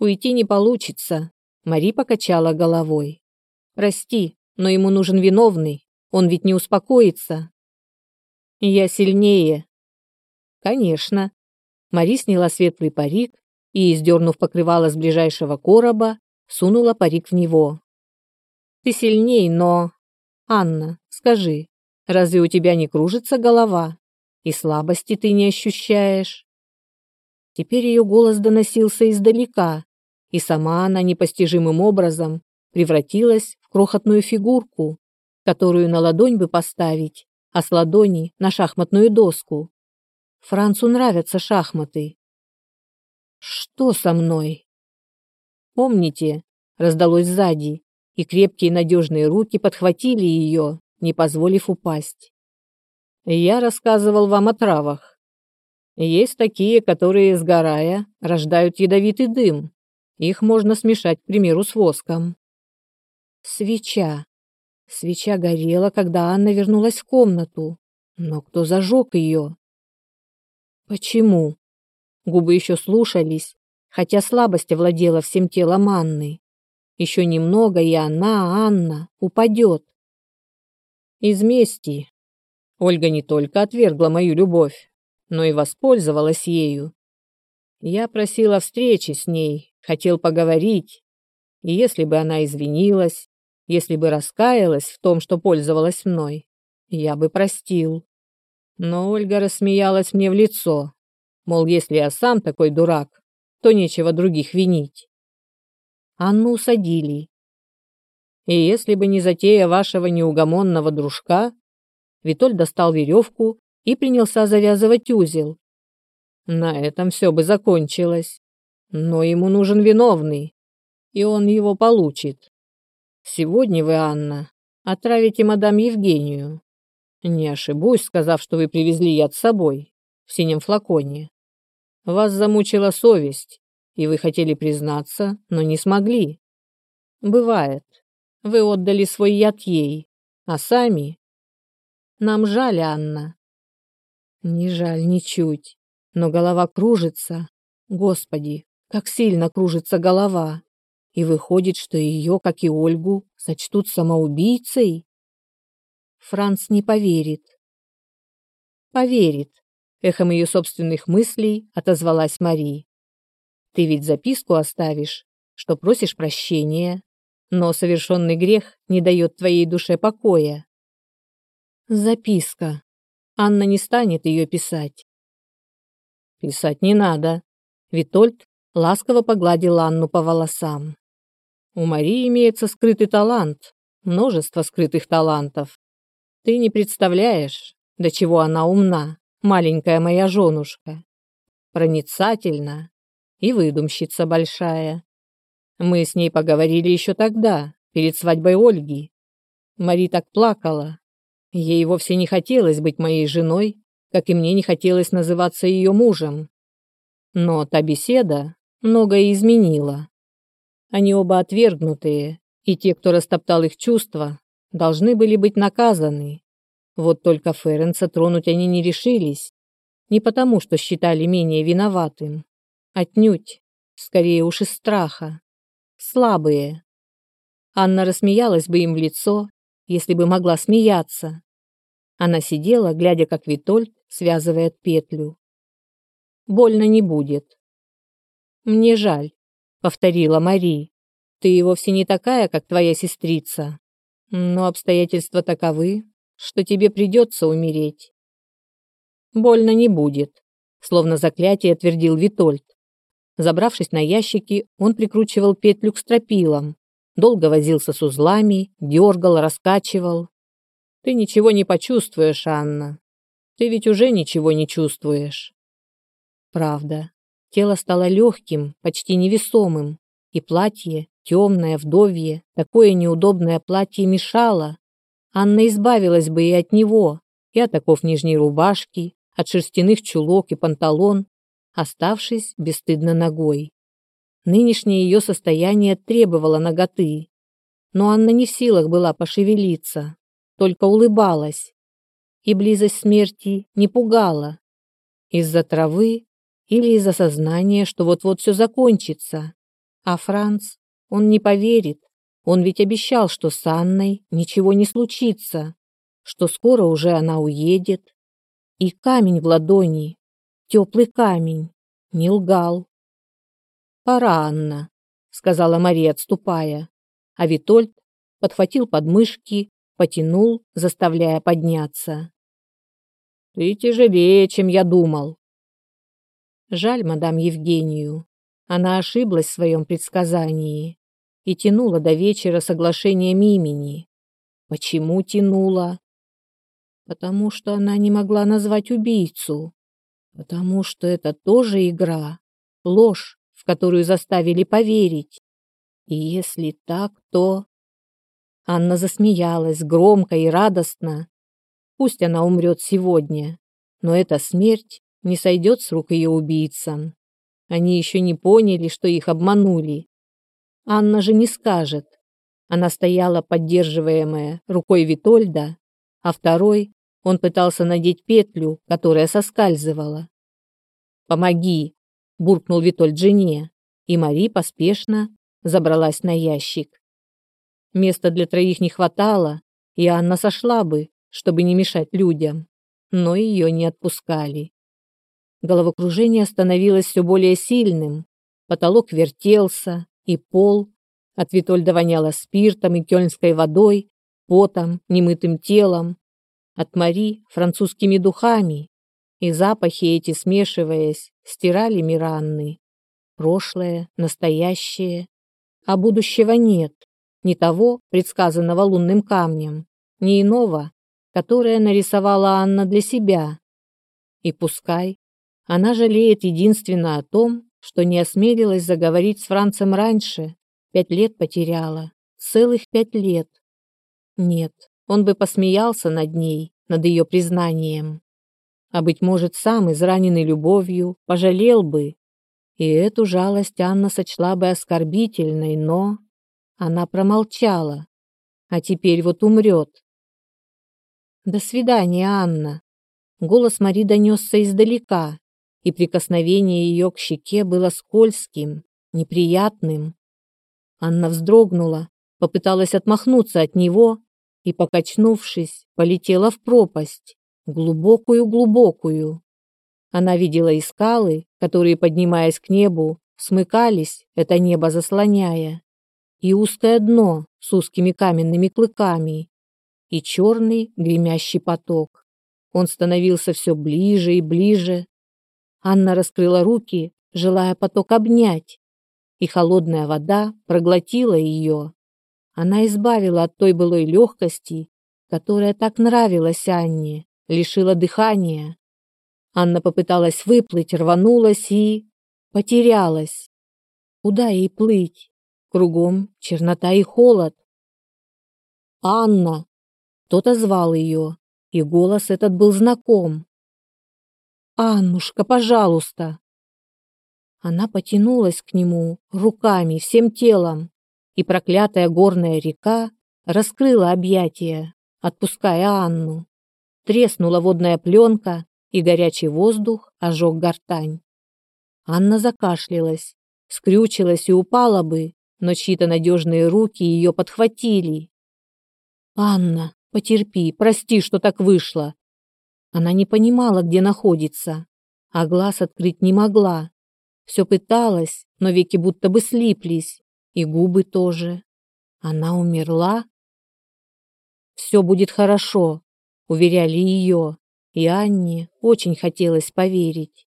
Уйти не получится. Мари покачала головой. Прости, но ему нужен виновный. Он ведь не успокоится. Я сильнее. Конечно. Мари сняла светлый парик и, издернув покрывало с ближайшего короба, сунула парик в него. Ты сильней, но... Анна, скажи, разве у тебя не кружится голова? И слабости ты не ощущаешь? Теперь ее голос доносился издалека, и сама она непостижимым образом превратилась в крохотную фигурку, которую на ладонь бы поставить, а с ладони на шахматную доску. Францу нравятся шахматы. Что со мной? Помните, раздалось сзади, и крепкие надежные руки подхватили ее, не позволив упасть. Я рассказывал вам о травах. Есть такие, которые, сгорая, рождают ядовитый дым. Их можно смешать, к примеру, с воском. Свеча. Свеча горела, когда Анна вернулась в комнату. Но кто зажег ее? Почему? Губы еще слушались, хотя слабость овладела всем телом Анны. Еще немного, и она, Анна, упадет. Из мести. Ольга не только отвергла мою любовь, но и воспользовалась ею. Я просила встречи с ней, хотел поговорить. И если бы она извинилась, если бы раскаялась в том, что пользовалась мной, я бы простил. Но Ольга рассмеялась мне в лицо, мол, если я сам такой дурак, то нечего других винить. Анну усадили. И если бы не затея вашего неугомонного дружка, Витоль достал веревку и принялся завязывать узел. На этом все бы закончилось. Но ему нужен виновный, и он его получит. Сегодня вы, Анна, отравите мадам Евгению. Не ошибусь, сказав, что вы привезли яд с собой, в синем флаконе. Вас замучила совесть, и вы хотели признаться, но не смогли. Бывает. Вы отдали свой яд ей, а сами... Нам жаль, Анна. Не жаль ничуть, но голова кружится. Господи, как сильно кружится голова. И выходит, что ее, как и Ольгу, сочтут самоубийцей? Франц не поверит. Поверит. Эхом ее собственных мыслей отозвалась Мари. Ты ведь записку оставишь, что просишь прощения, но совершенный грех не дает твоей душе покоя. Записка. Анна не станет ее писать. Писать не надо. Витольд ласково погладил Анну по волосам. У Марии имеется скрытый талант, множество скрытых талантов. Ты не представляешь, до чего она умна, маленькая моя женушка. Проницательна и выдумщица большая. Мы с ней поговорили еще тогда, перед свадьбой Ольги. Мари так плакала. Ей вовсе не хотелось быть моей женой, как и мне не хотелось называться ее мужем. Но та беседа многое изменила. Они оба отвергнутые, и те, кто растоптал их чувства, должны были быть наказаны. Вот только Ференца тронуть они не решились. Не потому, что считали менее виноватым. Отнюдь. Скорее уж из страха. Слабые. Анна рассмеялась бы им в лицо, если бы могла смеяться. Она сидела, глядя, как Витольд связывает петлю. Больно не будет. Мне жаль повторила Мари. Ты вовсе не такая, как твоя сестрица. Но обстоятельства таковы, что тебе придется умереть. Больно не будет, словно заклятие твердил Витольд. Забравшись на ящики, он прикручивал петлю к стропилам, долго возился с узлами, дергал, раскачивал. Ты ничего не почувствуешь, Анна. Ты ведь уже ничего не чувствуешь. Правда. Тело стало легким, почти невесомым, и платье, темное, вдовье, такое неудобное платье мешало. Анна избавилась бы и от него, и от оков нижней рубашки, от шерстяных чулок и панталон, оставшись бесстыдно ногой. Нынешнее ее состояние требовало ноготы, но Анна не в силах была пошевелиться, только улыбалась, и близость смерти не пугала. Из-за травы или из осознания, что вот-вот все закончится. А Франц, он не поверит. Он ведь обещал, что с Анной ничего не случится, что скоро уже она уедет. И камень в ладони, теплый камень, не лгал. «Пора, Анна», — сказала Мария, отступая. А Витольд подхватил подмышки, потянул, заставляя подняться. «Ты тяжелее, чем я думал», Жаль мадам Евгению. Она ошиблась в своем предсказании и тянула до вечера соглашения Мимени. Почему тянула? Потому что она не могла назвать убийцу. Потому что это тоже игра, ложь, в которую заставили поверить. И если так, то... Анна засмеялась громко и радостно. Пусть она умрет сегодня, но эта смерть не сойдет с рук ее убийцам. Они еще не поняли, что их обманули. Анна же не скажет. Она стояла, поддерживаемая рукой Витольда, а второй он пытался надеть петлю, которая соскальзывала. «Помоги!» – буркнул Витольд жене, и Мари поспешно забралась на ящик. Места для троих не хватало, и Анна сошла бы, чтобы не мешать людям, но ее не отпускали. головокружение становилось все более сильным. Потолок вертелся, и пол. От Витольда воняло спиртом и кёльнской водой, потом, немытым телом. От Мари французскими духами. И запахи эти, смешиваясь, стирали Миранны. Прошлое, настоящее. А будущего нет. Ни того, предсказанного лунным камнем, ни иного, которое нарисовала Анна для себя. И пускай она жалеет единственно о том, что не осмелилась заговорить с Францем раньше, пять лет потеряла, целых пять лет. Нет, он бы посмеялся над ней, над ее признанием. А быть может, сам, израненный любовью, пожалел бы. И эту жалость Анна сочла бы оскорбительной, но... Она промолчала. А теперь вот умрет. «До свидания, Анна!» Голос Мари донесся издалека, и прикосновение ее к щеке было скользким, неприятным. Анна вздрогнула, попыталась отмахнуться от него и, покачнувшись, полетела в пропасть, глубокую-глубокую. Она видела и скалы, которые, поднимаясь к небу, смыкались, это небо заслоняя, и узкое дно с узкими каменными клыками, и черный гремящий поток. Он становился все ближе и ближе. Анна раскрыла руки, желая поток обнять, и холодная вода проглотила ее. Она избавила от той былой легкости, которая так нравилась Анне, лишила дыхания. Анна попыталась выплыть, рванулась и... потерялась. Куда ей плыть? Кругом чернота и холод. «Анна!» Кто-то звал ее, и голос этот был знаком. «Аннушка, пожалуйста!» Она потянулась к нему руками, всем телом, и проклятая горная река раскрыла объятия, отпуская Анну. Треснула водная пленка, и горячий воздух ожег гортань. Анна закашлялась, скрючилась и упала бы, но чьи-то надежные руки ее подхватили. «Анна, Потерпи, прости, что так вышло. Она не понимала, где находится, а глаз открыть не могла. Все пыталась, но веки будто бы слиплись, и губы тоже. Она умерла? Все будет хорошо, уверяли ее, и Анне очень хотелось поверить.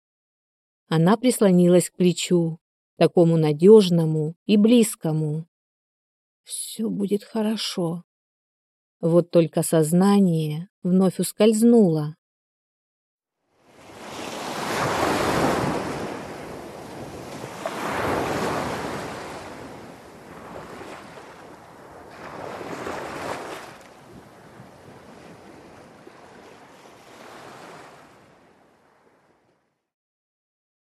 Она прислонилась к плечу, такому надежному и близкому. Все будет хорошо, вот только сознание вновь ускользнуло.